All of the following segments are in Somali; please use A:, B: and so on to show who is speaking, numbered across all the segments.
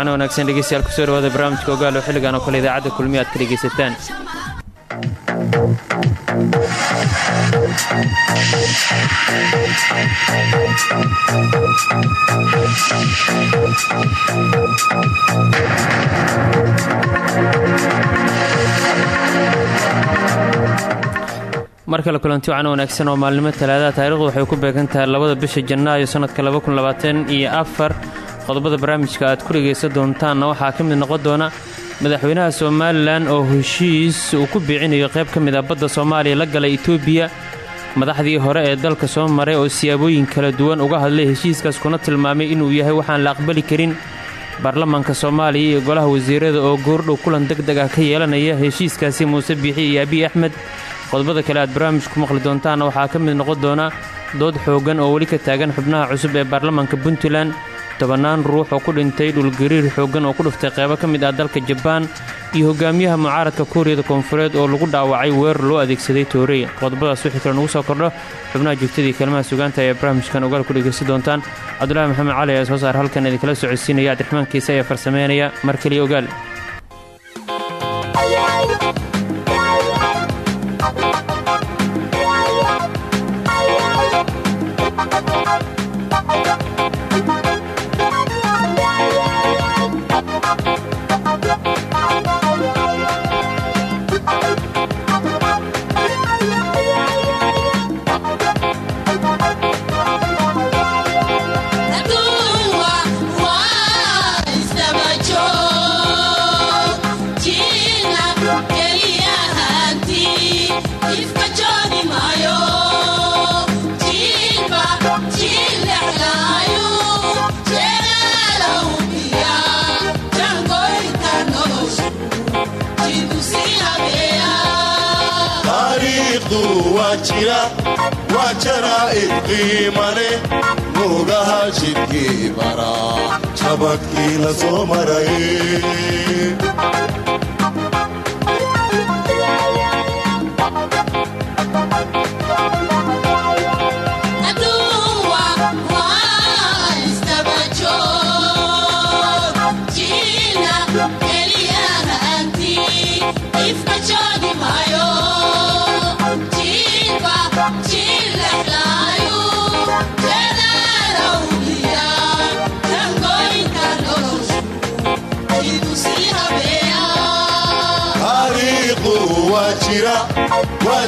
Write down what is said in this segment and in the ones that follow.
A: wacna wanaagsan dhegeystayaal ku soo dhawaada barnaamijka ogaal oo xilligan oo kale idaacadda kulmiya aad ka dhegaysataan mar kale kulanti wacan wanaagsan oo maalnimo talaadaha taarikhdu waxay ku beegan tahay labada bisha janaayo sannadka iyo afar qodobada barnaamijka aad ku dhegaysan doontaanna waxaa ka mid noqon doona madaxweynaha somalilan oo heshiis uu ku biicinayo qayb ka mid ah badda soomaaliya la galay etoobiya madaxdii hore ee dalka soo maray oo siyaabooyin kala duwan uga hadlay heshiiskaas kuna tilmaamay inuu yahay waxaan la aqbali karin. Baarlamaanka soomaaliya iyo golaha wasiirada oo goordhow kulan deg deg ah ka yeelanaya heshiiskaasi muuse biixi iyo abiy axmed. Qodobada kale aad barnaamij ku maqli doontaanna waxaa ka mid noqon doona dood xooggan oo weli ka taagan xubnaha cusub ee baarlamaanka puntland tobannaan ruux oo ku dhintay dhulgariir xooggan oo ku dhuftay qaybo ka mid ah dalka jabaan iyo hogaamiyaha mucaaradka kuuriyada koonfureed oo lagu dhaawacay weerar loo adeegsaday toorey qodobadaas wixii kale nugu soo kordho xubnaha joogtadii kalimaha sugaanta ayaa barnaamijkan ogaal ku dhegaysan doontaan. Cabdulaahi maxamed cali ayaa soo saar halkan idinkala socodsiinaya cabdiraxmaan kiise ayaa farsameynaya mar keliya ogaal
B: waa jaraa'id qiimale nuugaha jidkii baraa jabadkii la soo maray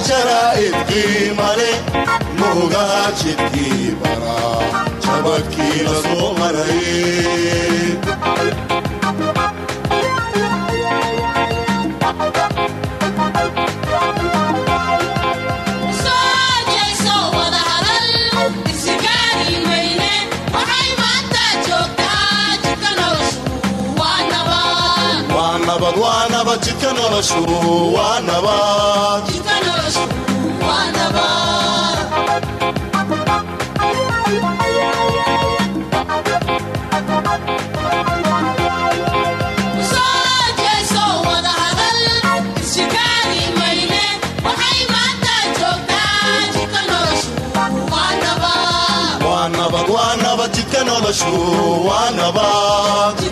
B: waa jaraa'id qiimale nuugaha jidkii baraa jabadkii la soo maray waa nabad jidka noloshu waa nabad noloshu waa nabad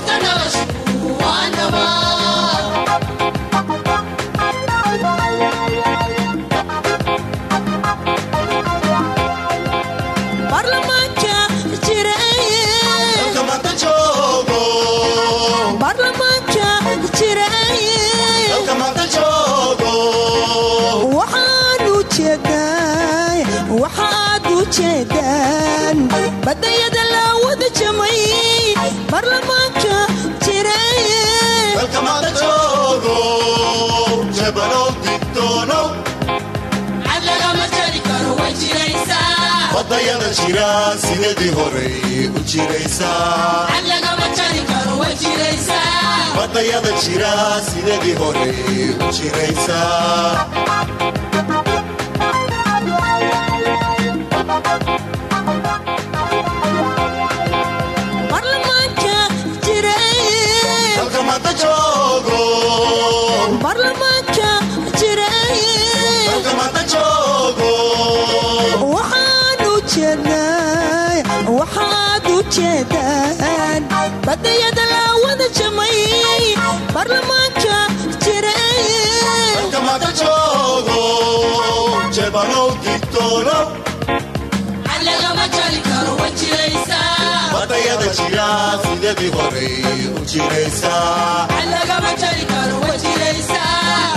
C: badayada
B: jira sidadii horey u jiraysaabadayada jira sidadii horey u jiraysaa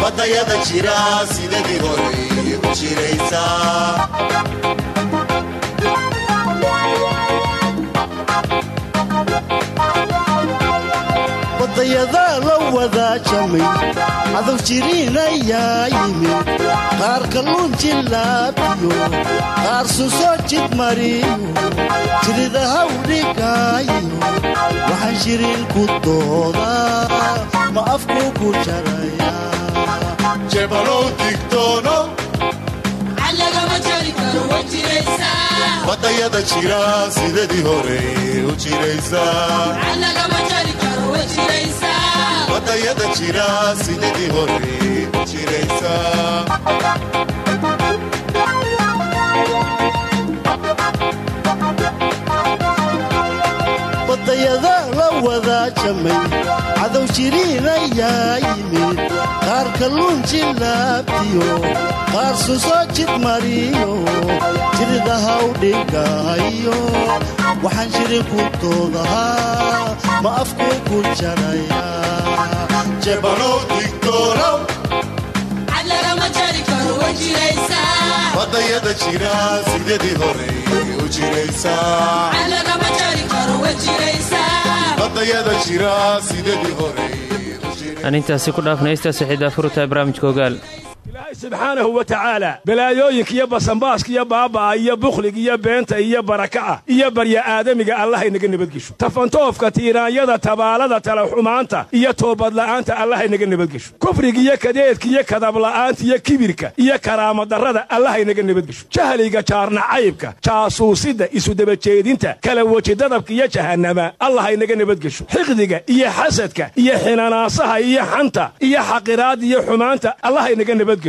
C: badayada
B: jira sidadii horey u jiraysaa
D: wadayadaa la wadaajamay cadow jiriin ayaa yimid. Qaar kalluun jillaabiyo qaar susoo jid mariyo jirida hawdhigaayo waxaan shiriin ku doodaa ma afku ku jaraya
B: badayada jira sidadii horey u jiraysaa badayada jira sidadii horey u jiraysaa
D: wadaajamay cadow jiriin ayaa yimid qaar kalluun jillaabiyo qaar susoo jid mariyo jirida hawdhigaayo waxaan shirin ku doodahaa ma afku ku jaraya.
B: Jebanow digtoonow badayada jira sidadii horey u jiraysaa badayada jira sidadii jiraysaa
A: aan intaasi ku dhaafnay istaas xidaa furutahay barnaamijka
E: ilaahay subxaanahu wa tacaala balaayooyinka iyo basanbaaska iyo baaba'a iyo bukhliga iyo beenta iyo baraka'a iyo barya aadamiga allahay naga nabadgesho. Tafantoofka tiiraanyada tabaalada talaxumaanta iyo toobadla'aanta allahay naga nabadgesho. Kufriga iyo kadeedka iyo kadabla'aanta iyo kibirka iyo karaamadarrada allahay naga nabadgesho. Jahliga jaarnacaybka jaasuusidda isudabajeedinta kala wejidadabka iyo jahannama allahay naga nabadgesho. Xiqdiga iyo xasadka iyo xinanaasaha iyo xanta iyo xaqiraadda iyo xumaanta allahay naga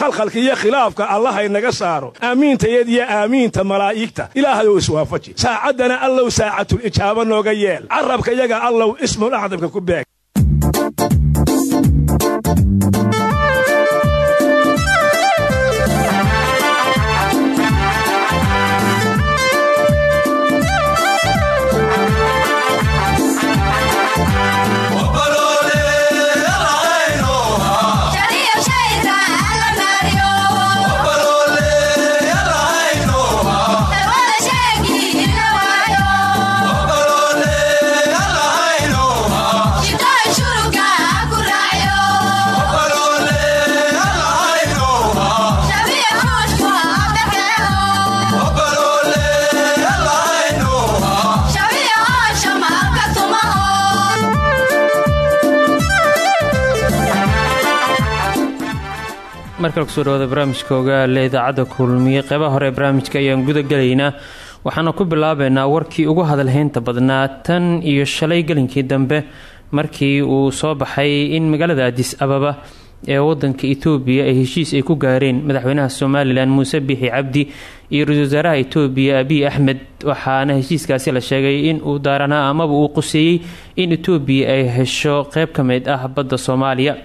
E: khalkhalka iyo khilaafka allahay naga saaro. Aamiintayad iyo aamiinta malaa'igta. Ilaahayow iswaafaji. Saacaddana allow saacatul ijaaba nooga yeel. Carabka iyaga allow ismul acdamka ku beeg
A: markale ku soo dhawaada barnaamijka ogaale idaacadda kulmiye qeybaha hore barnaamijka ayaan guda waxaana ku bilaabeynaa warkii ugu hadalhaynta badnaa tan iyo shalay gelinkii dambe markii uu soo baxay in magaalada adis ababa ee wadanka etoobiya ay heshiis ay ku gaareen madaxweynaha somalilan muuse biixi cabdi iyo ra'isul wasaaraha etoobiya abiy axmed. Waxaana heshiiskaasi la sheegay in uu daaranaa amaba uu quseeyey in etoobiya ay hesho qeyb ka mid ah badda soomaaliya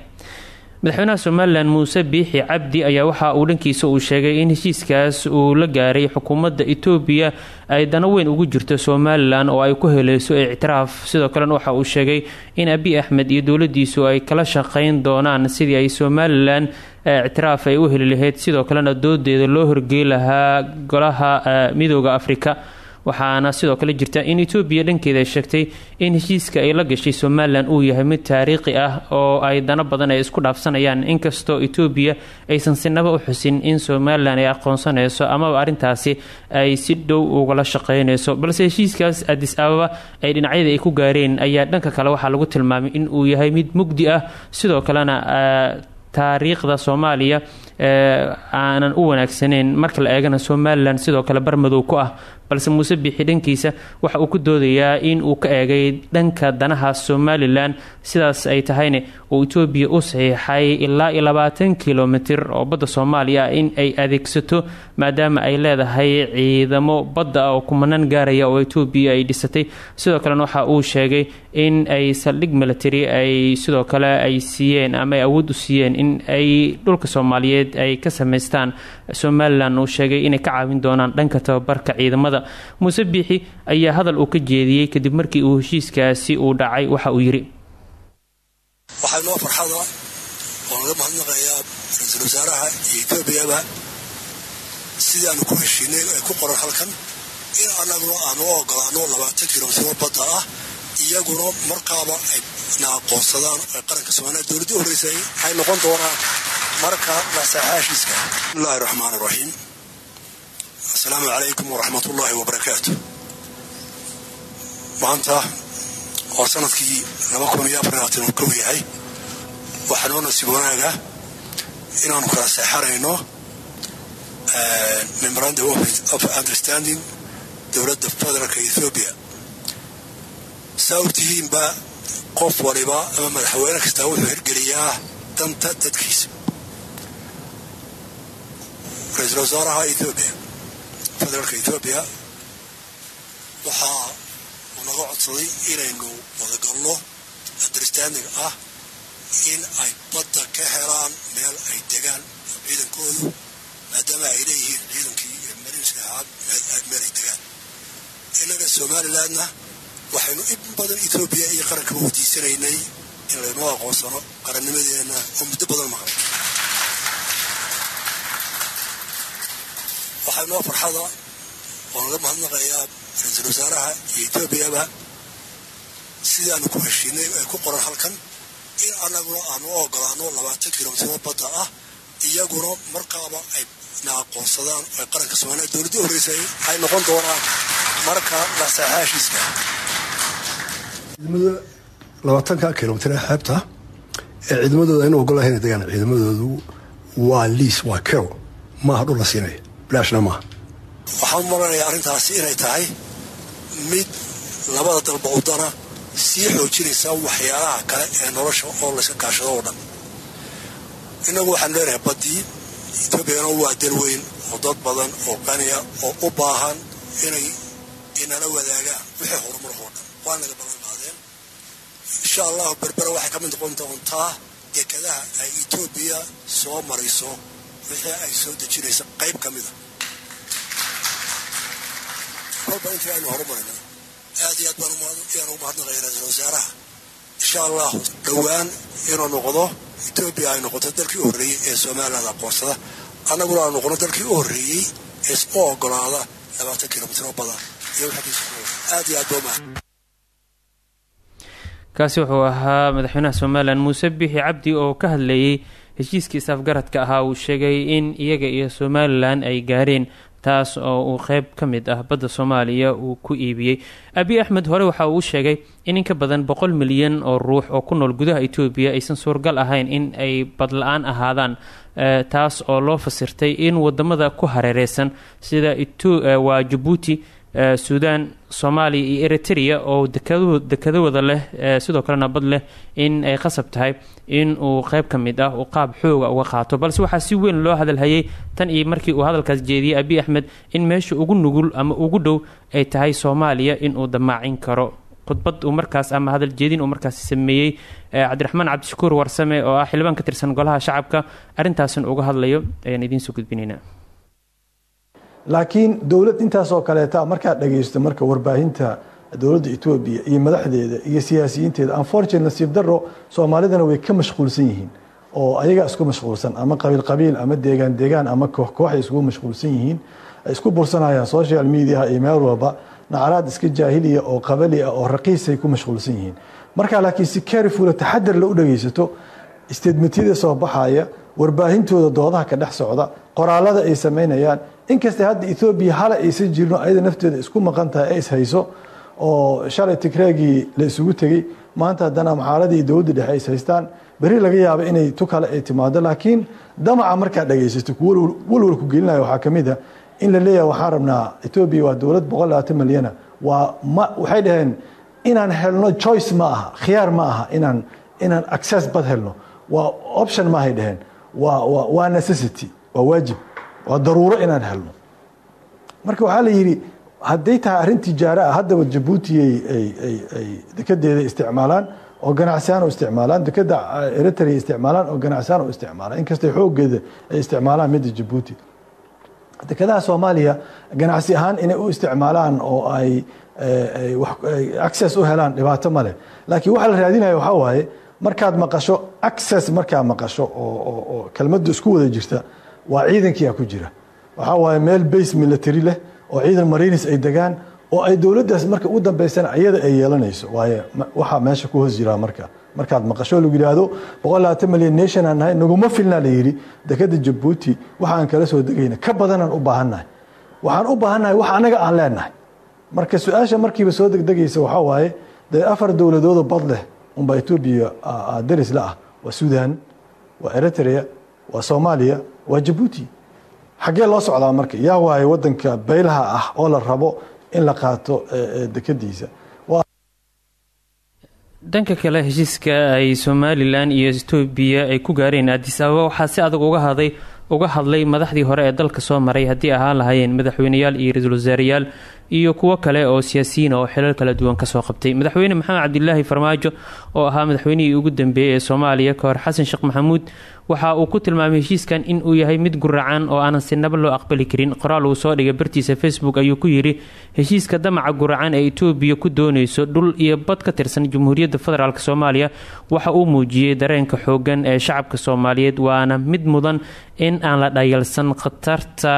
A: madaxweynaha somalilan muuse biixi cabdi ayaa waxa uu dhankiisa uu sheegay in heshiiskaas uu la gaaray xukuumadda etoobiya ay dano weyn ugu jirto somalilan oo ay ku heleyso ictiraaf. Sidoo kalena waxa uu sheegay in abi axmed iyo dowladiisu ay kala shaqeyn doonaan sidii ay somalilan ictiraaf ay u heli lahayd. Sidoo kalena doodeeda loo horgey lahaa golaha midooda afrika waxaana sidoo kale jirta in etoobiya dhankeeda ay sheegtay in heshiiska ay la gashay somalilan uu yahay mid taariikhi ah oo ay dano badan ay isku dhaafsanayaan. Inkastoo etoobiya aysan sinaba u xusin in somalilan ay aqoonsanayso amaba arrintaasi ay si dhow ugala shaqeynayso balse heshiiskaas adis ababa ay dhinacyada ay ku gaareen ayaa dhanka kale waxaa lagu tilmaamay in uu yahay mid mugdi ah. Sidoo kalena taariikhda soomaaliya aanan u wanaagsaneyn marka la eegana somalilan sidoo kale barmadow ku ah balse muuse biixi dhankiisa waxa uu ku doodayaa in uu ka eegay dhanka danaha somalilan sidaas ay tahayna uu etoobiya u saxiixay ilaa iyo labaatan kilomitir oo badda soomaaliya in ay adeegsato maadaama ay leedahay ciidamo badda ah oo kumanaan gaaraya oo etoobiya ay dhisatay. Sidoo kalena waxa uu sheegay in ay saldhig military ay sidoo kale ay siiyeen ama ay awood u siiyeen in ay dhulka soomaaliyeed ay ka samaystaan somalilan uu sheegay inay ka caawin doonaan dhanka tababarka ciidamada. Muuse biixi ayaa hadal uu ka jeediyey kadib markii uu heshiiskaasi uu dhacay waxa uu yidhi
F: waxaa inoo farxada oo naga mahadnaqayaa ra'iisul wasaaraha iyo etoobiyaba sidii ku heshiinay ay ku qoran halkan in annaguna aanu ogolaano labaatan kilomitiro badda ah iyaguna markaaba ay aqoonsadaan qaranka soomaaliya dowladda u horeysay ay noqon doonaan marka lasaxa heshiiska bismillahi raxmaan raxiim asalaamu calaykum waraxmat ullaahi wabarakaatu. Maanta oo sannadkii uu kow yahay waxaa noo nasiib wanaaga inaanu kala seexanayno memorandum of understanding dowladda federaalka ethoobiya saa ogtihiinba qof waliba ama madaxweyne kastaa wuxuu hirgeliyaa danta dadkiisa. Ra'iisul wasaaraha ethoobiya federaalka ethoobiya waxaa uu naga codsaday inaynu wadagalno understanding ah in ay badda ka helaan meel ay degaan oo ciidankoodu maadaama ay leeyihiin ciidankii iyo mariinska ahaad meel ay degaan. Innaga somalilandna waxaynu in badan etoobiya iyo qaranka weydiisanaynay in laynoo aqoonsano qarannimadeenna oo muddo badan maqan. Waxaa inoo farxada oo naga mahadnaqayaa ra'iisul wasaaraha iyo etoobiyaba sidii aanu ku heshiinay ay ku qoran halkan in annaguna aanu u ogolaano labaatan kilomitiro badda ah iyaguna markaaba ay na aqoonsadaan ay qaranka soomaaliya dowladda u horeysay ay noqon doonaan marka lasaxa heshiiska
G: ciidamada labaatanka kilomitir ee xeebta ee ciidamadooda aynu ogolahay inay degaan ciidamadoodu waa liis waa kero. Maaha dhul la siinaya bilaashna maaha
F: waxaan maranayaa arrintaasi inay tahay mid labada dalba udana sii xoojinaysa waxyaalaha kale ee nolosha oo layska kaashado oo dhan. Innagu waxaan leenahay baddii etoobiyana waa dal weyn oo dad badan oo qaniya oo u baahan inay inala wadaagaan wixii horumar dhan waa naga ballan qaadeen insha allahu berbera waxay ka mid doontaa dekadaha ay etoobiya soo marayso wixii ay soo dejinaysa qayb ka mida kolba intii aynu horumarayno aad iyo aad baan ugu mahadnaqaya ra'iisul wasaaraha. Insha allahu dhowaan inuu noqdo etoobiya ay noqoto dalkii u horreeyey ee somaliland aqoonsada annaguna aanu noqono dalkii u horreeyey ee u ogolaada labaatan kilomitr oo badan. Iyo aad iyo aad baa umahad
A: kaasi wuxuu ahaa madaxweynaha somalilan muuse bixi cabdi oo ka hadlayay heshiiskii saafgaradka ahaa. Uu sheegay in iyaga iyo somalilan ay gaareen taas oo uu qeyb ka mid ah badda soomaaliya uu ku iibiyey. Abi axmed hore waxa uu sheegay in in ka badan boqol milyan oo ruux oo ku nool gudaha etoobiya aysan suurgal ahayn in ay badla-aan ahaadaan taas oo loo fasirtay in waddamada ku hareereysan sida waa jabuuti suudan soomaaliya iyo eritrea oo dekadawada leh sidoo kalena bad leh in ay qasab tahay in uu qeyb ka mid ah uu qaab xooga uga qaato. Balse waxaa si weyn loo hadalhayay tan iyo markii uu hadalkaas jeediyey abi axmed in meesha ugu nugul ama ugu dhow ay tahay soomaaliya inuu damaacin karo. Khudbad uu markaas ama hadal jeedin uu markaas sameeyey cabdiraxmaan cabdishakuur warsame oo ah xildhibaan ka tirsan golaha shacabka arrintaasna uga hadlayo ayaan idiin soo gudbinaynaa
H: laakiin dowlad intaasoo kaleeta markaad dhagaysto marka warbaahinta dowladda etoobiya iyo madaxdeeda iyo siyaasiyiinteeda unfortunate nasiib daro soomaalidana way ka mashquulsan yihiin oo ayagaa isku mashquulsan ama qabiil qabiil ama deegaan deegaan ama koox kooxay iskugu mashquulsan yihiin ay isku bursanayaan social mediaha iyo meel walba nacraad iska jaahiliya oo qabali ah oo raqiisay ku mashquulsan yihiin. Marka laakiin si carefula taxadar la u dhagaysato statementyada soo baxaya warbaahintooda doodaha ka dhex socda qoraalada ay samaynayaan inkasta hadda ethoobiya hala aysan jirno ayada nafteeda isku maqan tahay ee ishayso oo shalay tigreegii la isugu tegey maanta haddana amxaaradii dowladda dhexe is haystaan beri laga yaaba inay tu kale ay timaado laakiin damaca markaad dhagaysato walwal ku gelinaya waxaa ka mid a in la leeyahay waxaan rabnaa etoobiya waa dowlad boqol labaatan milyana waa ma waxay dhaheen inaan helno choice ma aha khiyaar ma aha inaan inaan access bad helno. Waa option maahay dhaheen. Waa waa necessity waa waajib waa daruuro inaan helno. Marka waxaa la yidhi hadday tahay arrin tijaaro ah haddaba jabuuti ay dekedeeda isticmaalaan oo ganacsiyaan u isticmaalaan dekeda eritrea isticmaalaan oo ganacsiyaan u isticmaalaan. Inkastay xooggeeda ay isticmaalaan midda jabuuti. Dekedaha soomaaliya ganacsi ahaan inay u isticmaalaan oo ay access u helaan dhibaato ma leh. Laakiin waxaa la raadinaya waxaa waaye markaad maqasho access markaa maqasho oo kelmaddu isku wada jirta waa ciidankiia ku jira. Waxaa waaye meel base military leh oo ciidan marines ay degaan oo ay dowladdaas marka u dambaysana ayada ay yeelanayso. Waayo waxaa meesha ku hoos jiraa marka. Markaad maqasho lagu yidhaahdo boqol labaatan milyan nation aan naguma filnaa la yidhi dekeda jabuuti waxaan kala soo degayna. Ka badanaan u baahannahay waxaan u baahannahay wax annaga aan leenahay. Marka su'aasha markiiba soo degdegaysa waxaa waaye dee afar dowladoodoo bad leh unbaa etoobiya daris la ah waa sudan waa eritrea waa soomaaliya waa jabuuti. Xaggee loo socdaa marka yaa waaye wadanka baylaha ah oo la rabo in la qaato dekadiisa
A: dhanka kale heshiiska ay somalilan iyo etoobiya ay ku gaareen addis ababa waxaa si adag uga haday uga hadlay madaxdii hore ee dalka soo maray haddii ahaan lahaayeen madaxweyneyaal iyo ra'iisul wasaarayaal iyo kuwo kale oo siyaasiyiin oo xilal kala duwan ka soo qabtay. Madaxweyne maxamed cabdilaahi farmaajo oo ahaa madaxweynihii ugu dambeeyey ee soomaaliya ka hor xasan sheekh maxamuud waxa uu ku tilmaamay heshiiskan in uu yahay mid guracan oo aanan sinaba loo aqbali karin. Qoraal uu soo dhigay bartiisa facebook ayuu ku yidhi heshiiska damaca guracan ee etoobiya ku doonayso dhul iyo bad ka tirsan jamhuuriyadda federaalk soomaaliya waxa uu muujiyey dareenka xoogan ee shacabka soomaaliyeed waana mid mudan in aan la dhayalsan khatarta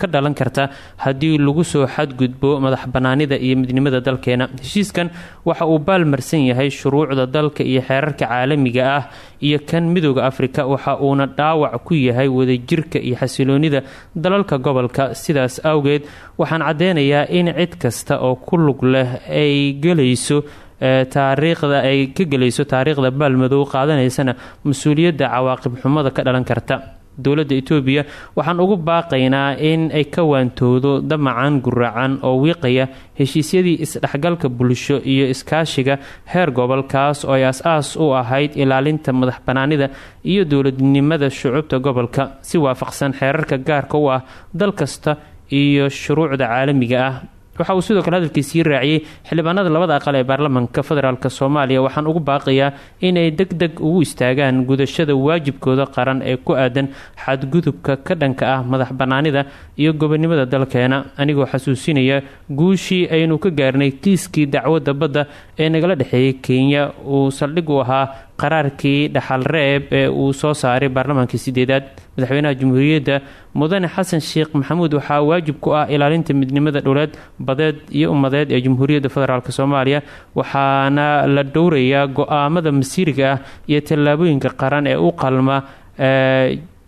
A: ka dhalan karta haddii lagu soo xadgudbo madax banaanida iyo midnimada dalkeena. Heshiiskan waxa uu baalmarsan yahay shuruucda dalka iyo xeerarka caalamiga ah iyo kan midooda afrika waxa uuna dhaawac ku yahay wadajirka iyo xasiloonida dalalka gobolka. Sidaas awgeed waxaan caddeynayaa in cid kasta oo ku lug leh ay gelayso taariikhda ay ka gelayso taariikhda baalmadow qaadanaysana mas'uuliyadda cawaaqib xumada ka dhalan karta dowladda etoobiya waxaan ugu baaqaynaa in ay ka waantoodo damacan guracan oo wiiqaya heshiisyadii isdhexgalka bulsho iyo iskaashiga heer gobol kaas oo ay as-aas u ahayd ilaalinta madax banaanida iyo dowladnimada shucuubta gobolka. Si waafaqsan xeerarka gaarka u ah dal kasta iyo shuruucda caalamiga ah waxa uu sidoo kale hadalkiisii raaciyey xildhibaanada labada aqal ee baarlamaanka federaalk soomaaliya. Waxaan ugu baaqayaa inay deg deg ugu istaagaan gudashada waajibkooda qaran ee ku aadan xadgudubka ka dhanka ah madax banaanida iyo gobonimada dalkeena. Anigoo xasuusinaya guushii aynu ka gaarnay kiiskii dacwadda badda ee nagala dhexeeyay kenya uu saldhig u ahaa qaraarkii dhaxal reeb ee uu soo saaray baarlamaankii sideedaad. Madaxweynaha jamhuuriyadda mudane xasan sheekh maxamuud waxaa waajib ku ah ilaalinta midnimada dhowleed badeed iyo ummadeed ee jamhuuriyadda federaalk soomaaliya waxaana la dhowrayaa go'aamada masiiriga ah iyo tallaabooyinka qaran ee u qalma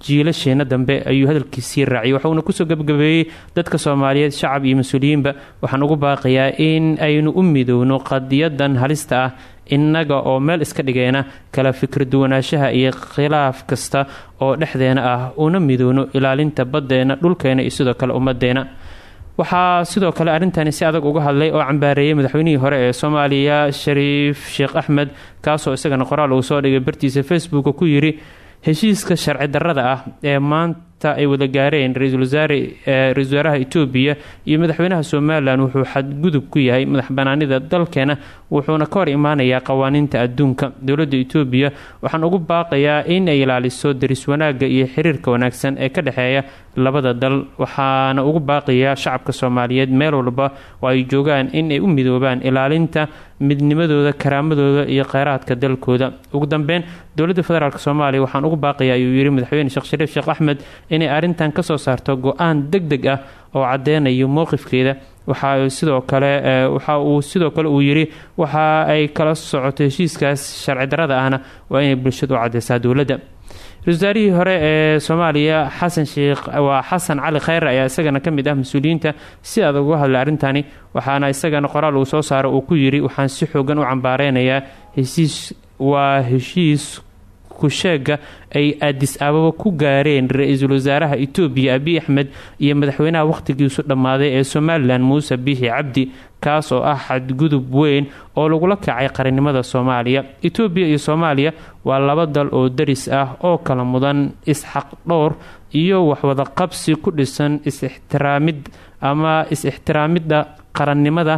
A: jiilasheena dambe ayuu hadalkiisii raaciyay waxauna ku soo gebagabeeyey dadka soomaaliyeed shacab iyo mas'uuliyiinba. Waxaan ugu baaqayaa in aynu u midowno qadiyadan halista ah innaga oo meel iska dhigeena kala fikir duwanaanshaha iyo khilaaf kasta oo dhexdeena ah una midowno ilaalinta baddeena dhulkeena iyo sidoo kale ummadeena waxaa sidoo kale arrintani si adag uga hadlay oo cambaareeyay madaxweynihii hore ee soomaaliya shariif sheekh axmed kaasoo isagana qoraal uu soo dhigay bartiisa facebook ku yidhi heshiiska sharci darrada ah ee maanta maanta ay wada gaareen ra'iisul wasaaraha etoobiya iyo madaxweynaha somalilan wuxuu xadgudub ku yahay madax banaanida dalkeena wuxuuna ka hor imaanayaa qawaaniinta adduunka dowladda etoobiya waxaan ugu baaqayaa in ay ilaaliso daris wanaagga iyo xiriirka wanaagsan ee ka dhexeeya labada dal. Waxaana ugu baaqayaa shacabka soomaaliyeed meel walba oo ay joogaan in ay u midoobaan ilaalinta midnimadooda karaamadooda iyo kheyraadka dalkooda. Ugu dambeyn dowladda federaalk soomaaliya waxaan ugu baaqayaa ayuu yiri madaxweyne sheekh shariif sheekh axmed inay arrintan ka soo saarto go'aan deg deg ah oo cadeynayo mowqifkeeda. Waxa sidoo kale waxa uu sidoo kale uu yiri waxa ay kala socoto heshiiskaas sharci darada ahna waa inay bulshada u cadeysaa dowladda ra'isul wasaarihii hore ee soomaaliya xasan sheekh waa xasan cali kheyre ayaa isagana ka mid ah mas'uuliyiinta si adag uga hadlay arrintani waxaana isagana qoraal uu soo saaro uu ku yiri waxaan si xoogan u cambaareynaya heshiis waa heshiis kusheega ay adis ababa ku gaareen ra'iisul wasaaraha etoobiya abiy axmed iyo madaxweynaha wakhtigiisu dhammaaday ee somalilan muuse biixi cabdi kaas oo ah xadgudub weyn oo lagula kacay qarannimada soomaaliya. Etoobiya iyo soomaaliya waa laba dal oo daris ah oo kala mudan isxaq dhowr iyo waxwada qabsi ku dhisan is-ixtiraamid ama is-ixtiraamidda qarannimada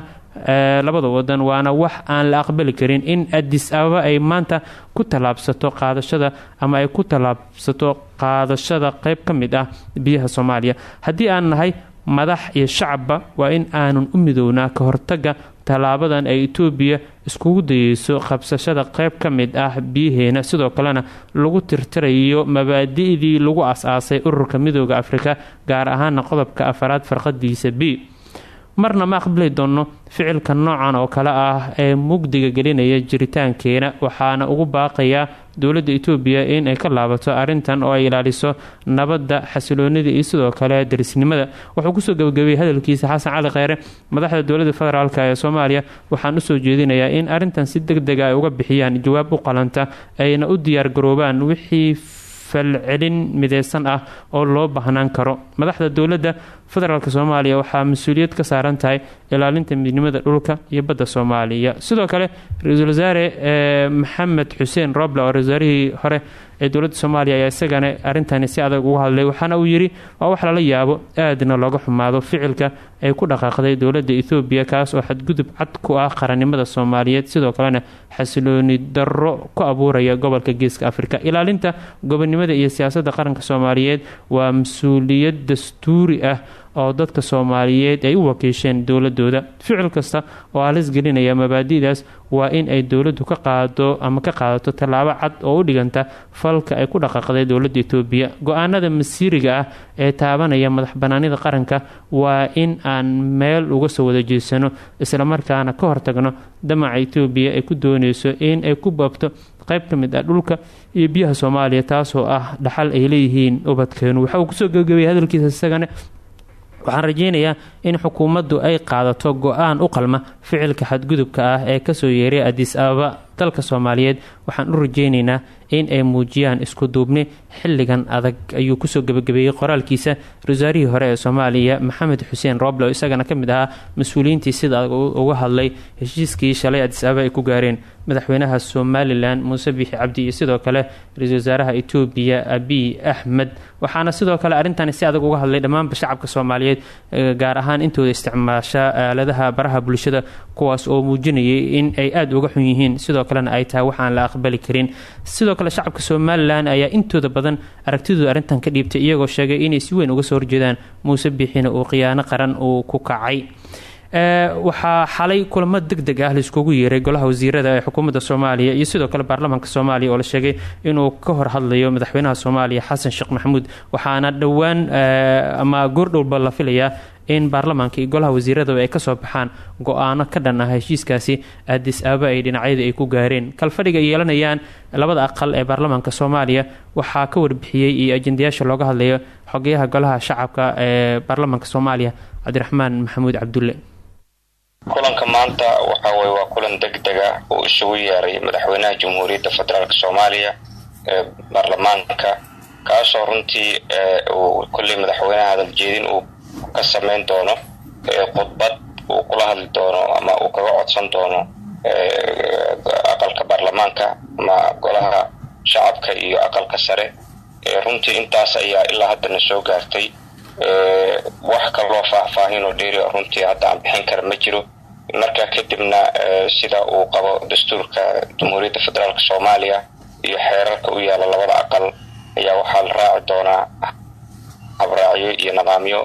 A: labada wadan waana wax aan la aqbali karin in adis ababa ay maanta ku tallaabsato qaadashada ama ay ku tallaabsato qaadashada qeyb ka mid ah biyaha soomaaliya. Haddii aan nahay madax iyo shacabba waa in aanun u midownaa ka hortaga tallaabadan ay etoobiya iskugu dayeyso qabsashada qeyb ka mid ah biyaheena. Sidoo kalena lagu tirtirayo mabaadi'dii lagu as-aasay ururka midooda afrika gaar ahaana qodobka afaraad farqadiisa b marna ma aqbali doono ficilka noocan oo kale ah ee mugdiga gelinaya jiritaankeena waxaana ugu baaqayaa dowladda etoobiya in ay ka laabato arrintan oo ay ilaaliso nabadda xasiloonida iyo sidoo kale darisnimada. Wuxuu ku soo gabagabeeyey hadalkiisa xasan cali kheyre madaxda dowladda federaalk ee soomaaliya. Waxaan u soo jeedinayaa in arrintan si deg dega ay uga bixiyaan jawaab u qalanta ayna u diyaargaroobaan wixii falcelin mideysan ah oo loo baahnaan karo. Madaxda dowladda federaalk soomaaliya waxaa mas'uuliyad ka saaran tahay ilaalinta midnimada dhulka iyo badda soomaaliya. Sidoo kale ra'iisul wasaare maxamed xuseen roble oo ra'isul wasaarihii hore ee dowladda soomaaliya ayaa isagana arrintani si adag uga hadlay waxaana uu yidhi waa wax lala yaabo aadna looga xumaado ficilka ay ku dhaqaaqday dowladda ethoobiya kaas oo xadgudub cad ku ah qarannimada soomaaliyeed. Sidoo kalena xasilooni darro ku abuuraya gobolka geeska afrika. Ilaalinta gobonimada iyo siyaasadda qaranka soomaaliyeed waa mas'uuliyad dastuuri ah oo dadka soomaaliyeed ay u wakiisheen dowladooda ficil kasta oo halis gelinaya mabaadi'daas waa in ay dowladdu ka qaado ama ka qaadato tallaabo cad oo u dhiganta falka ay ku dhaqaaqday dowladda etoobiya go'aanada masiiriga ah ee taabanaya madax banaanida qaranka waa in aan meel uga soo wada jeesano islamarkaana ka hortagno damaca etoobiya ay ku dooneyso in ay ku baabto qayb ka mid ah dhulka iyo biyaha soomaaliya taasoo ah dhaxal ay leeyihiin ubadkeenu waxa uu ku soo gabagabayay hadalkiisa isagana waxaan rajeynayaa in xukuumaddu ay qaadato go'aan u qalma ficilka xadgudubka ah ee ka soo yeeray adis ababa dalka soomaaliyeed waxaan u rajeyneynaa in ay muujiyaan isku duubni xilligan adag. Ayuu ku soo gebagabeeyey qoraalkiisa ra-wasaarihii hore ee soomaaliya maxamed xuseen roble oo isagana ka mid ahaa mas'uuliyiintii sida adag uga hadlay heshiiskii shalay adis ababa ay ku gaareen. Madaxweynaha somalilan muuse biixi cabdi iyo sidoo kale ra'iisul wasaaraha etoobiya abiy axmed waxaana sidoo kale arrintani si adag uga hadlay dhammaanba shacabka soomaaliyeed gaar ahaan intooda isticmaasha aaladaha baraha bulshada kuwaas oo muujinayay in ay aada uga xun yihiin. Sidoo kalena ay tahay wax aan la aqbali karin. Sidoo kale shacabka somalilan ayaa intooda badan aragtidooda arrintan ka dhiibtay iyagoo sheegay inay si weyn uga soo horjeedaan muuse biixina uu khiyaano qaran uu ku kacay. Waxaa xalay kulamo deg deg ah laiskugu yeeray golaha wasiirada ee xukuumadda soomaaliya iyo sidoo kale baarlamaanka soomaaliya oo la sheegay inuu ka hor hadlayo madaxweynaha soomaaliya xasan sheekh maxamuud. Waxaana dhowaan ama goordhowlba la filayaa in baarlamaanka iyo golaha wasiiradaba ay ka soo baxaan. Go'aano ka dhan ah heshiiskaasi adis ababa ay dhinacyada ay ku gaareen. Kalfadhiga ay yeelanayaan labada aqal ee baarlamaanka soomaaliya. Waxaa ka warbixiyey iyo ajendayaasha looga hadlayo xogeyaha golaha shacabka ee baarlamaanka soomaaliya. Cabdiraxmaan maxamuud cabdulle.
I: Kulanka maanta waxa weye waa kulan deg deg ah uu isugu yeeray madaxweynaha jamhuuriyadda federaalk soomaaliya ee baarlamaanka kaasoo runtii uu kolley madaxweynaha hadaljeedin uu ka samayn doono khudbad uu kula hadli doono ama uu kaga codsan doono aqalka baarlamaanka ama golaha shacabka iyo aqalka sare. Runtii intaas ayaa ilaa haddana soo gaartay. Wax kaloo faahfaahin oo dheeri runtii hadda aan bixin kara ma jiro. Markaa kadibna sida uu qabo dastuurka jamhuuriyadda federaalk soomaaliya iyo xeerarka u yaalla labada aqal ayaa waxaa la raaci doonaa habraacyo iyo nidaamyo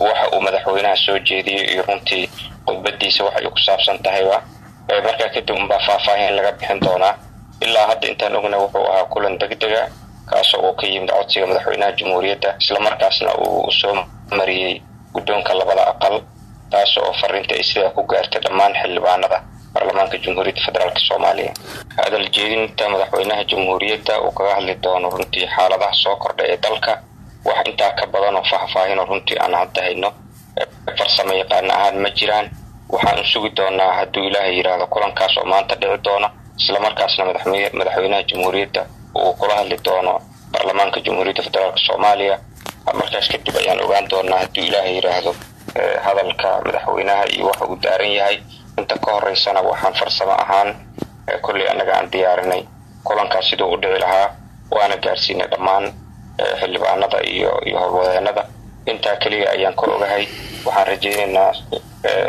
I: waxa uu madaxweynaha soo jeediyey iyo runtii khudbadiisa waxay ku saabsan tahayba. Markaa kadib unbaa faahfaahin laga bixin doonaa. Ilaa hadda intaan ogna wuxuu ahaa kulan degdega kaasoo uu ka yimid codsiga madaxweynaha jamhuuriyadda islamarkaasna uu soo mariyey guddoonka labada aqal taas oo fariinta ay sidaa ku gaartay dhammaan xildhibaanada baarlamaanka jamhuuriyadda federaalk soomaaliya. Hadal jeedinta madaxweynaha jamhuuriyadda uu kaga hadli doono runtii xaaladaha soo kordha ee dalka wax intaa ka badan oo faahfaahinoo runtii aan hadda hayno farsamo yaqaana ahaan ma jiraan. Waxaan sugi doonaa hadduu ilaahay yidhaahdo kulankaas oo maanta dhici doona islamarkaasna madaxweynaha jamhuuriyadda uu kula hadli doono baarlamaanka jamhuuriyadda federaalk soomaaliya. Markaas kadib ayaan ogaan doonaa hadduu ilaahay yidhaahdo hadalka madaxweynaha iyo waxa uu daaran yahay. Inta ka horeysana waxaan farsamo ahaan kolley annaga aan diyaarinay kulankaas siduu u dhici lahaa waana gaarsiinay dhammaan xildhibaanada iyo iyo howlwadeenada intaa keliya ayaan ka ogahay waxaan rajaynaynaa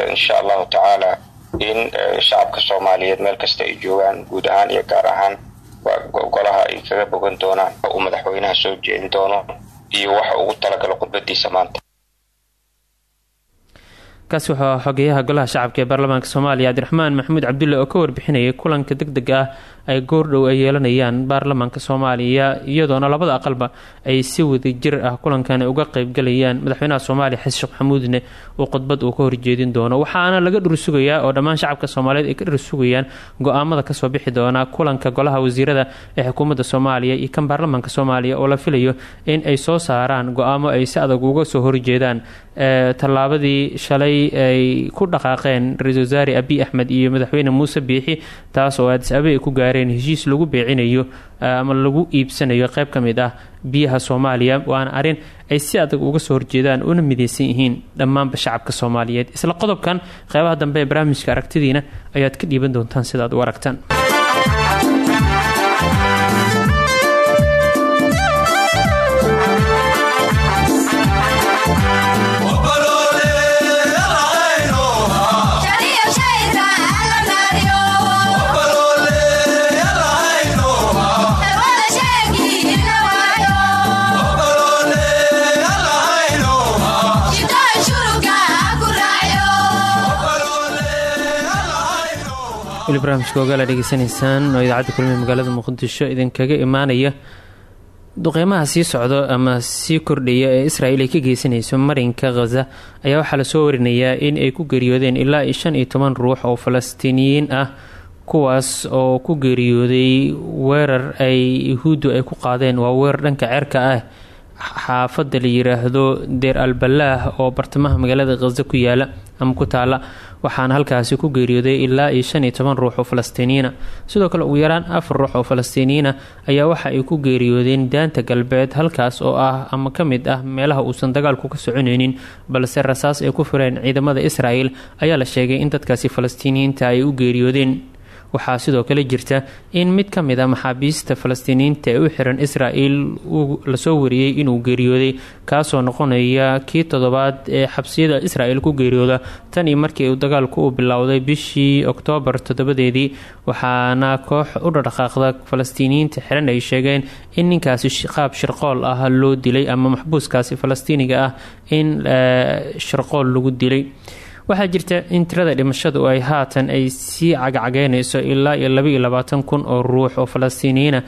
I: insha allahu tacaala in shacabka soomaaliyeed meel kasta ay joogaan guud ahaan iyo gaar ahaan golaha ay kaga bogan doonaan uu madaxweynaha soo jeedin doono iyo waxa ugu talagalo khudbadiisa maanta
A: kaasi wuxuu ahaa xogeyaha golaha shacabka ee baarlamaanka soomaaliya cabdiraxmaan maxamuud cabdulle oo ka warbixinayay kulanka deg deg ah ay goordhow ay yeelanayaan baarlamaanka soomaaliya iyadoona labada aqalba ay si wadajir ah kulankan uga qeybgalayaan madaxweynaha soomaaliya xasan sheekh maxamuudne uu khudbad uu ka horjeedin doono. Waxaana laga dhursugayaa oo dhammaan shacabka soomaaliyeed ay ka dhursugayaan go'aamada ka soo bixi doona kulanka golaha wasiirada ee xukuumadda soomaaliya iyo kan baarlamaanka soomaaliya oo la filayo in ay soo saaraan go'aamo ay si adag uga soo horjeedaan tallaabadii shalay ay ku dhaqaaqeen ra'iisul wasaare abiy axmed iyo madaxweyne muuse biixi taas oo aadis abe ku gaareen heshiis lagu beecinayo ama lagu iibsanayo qeyb ka mid ah biyaha soomaaliya. Waana arrin ay si adag uga soo horjeedaan una mideysan yihiin dhammaanba shacabka soomaaliyeed. Isla qodobkan qeybaha dambe ee barnaamijka aragtidiina ayaad ka dhiiban doontaan sidaad u aragtaan weli barnaamijka ogaala dhegeysanaysaan oo idaacadda kulmihe magaalada muqdisho idinkaga imaanaya duqeymaha sii socdo ama sii kordhaya ee israel ay ka geysanayso marinka khaza ayaa waxaa la soo warinayaa in ay ku geeriyoodeen ilaa shan iyo toban ruux oo falastiiniyiin ah kuwaas oo ku geeriyooday weerar ay yahuuddu ay ku qaadeen. Waa weerar dhanka ceerka ah xaafadda la yiraahdo deer albalaah oo bartamaha magaalada khaza ku yaalla ama ku taala waxaana halkaasi ku geeriyooday ilaa iyo shan iyo toban ruux oo falastiiniyiina sidoo kale ugu yaraan afar ruux oo falastiiniyiina ayaa waxa ay ku geeriyoodeen daanta galbeed halkaas oo ah ama ka mid ah meelaha uusan dagaalku ka soconaynin balse rasaas ay ku fureen ciidamada israel ayaa la sheegay in dadkaasi falastiiniyiinta ay u geeriyoodeen waxaa sidoo kale jirta in mid ka mid a maxaabiista falastiiniyiinta ee u xiran israel la soo wariyey inuu geeriyooday kaasoo noqonaya kii toddobaad ee xabsiyada israel ku geeriyooda. Tan iyo markii uu dagaalku uu bilowday bishii oktoobar toddobadeedii waxaana koox u dhaqdhaqaaqda falastiiniyiinta xiran ay sheegeen in ninkaasi qaab shirqool ah loo dilay ama maxbuuskaasi falastiiniga ah in shirqool lagu dilay waxaa jirta in tirada dhimashadu ay haatan ay sii cagcageynayso ilaa iyo laba iyo labaatan kun oo ruux oo falastiiniyiina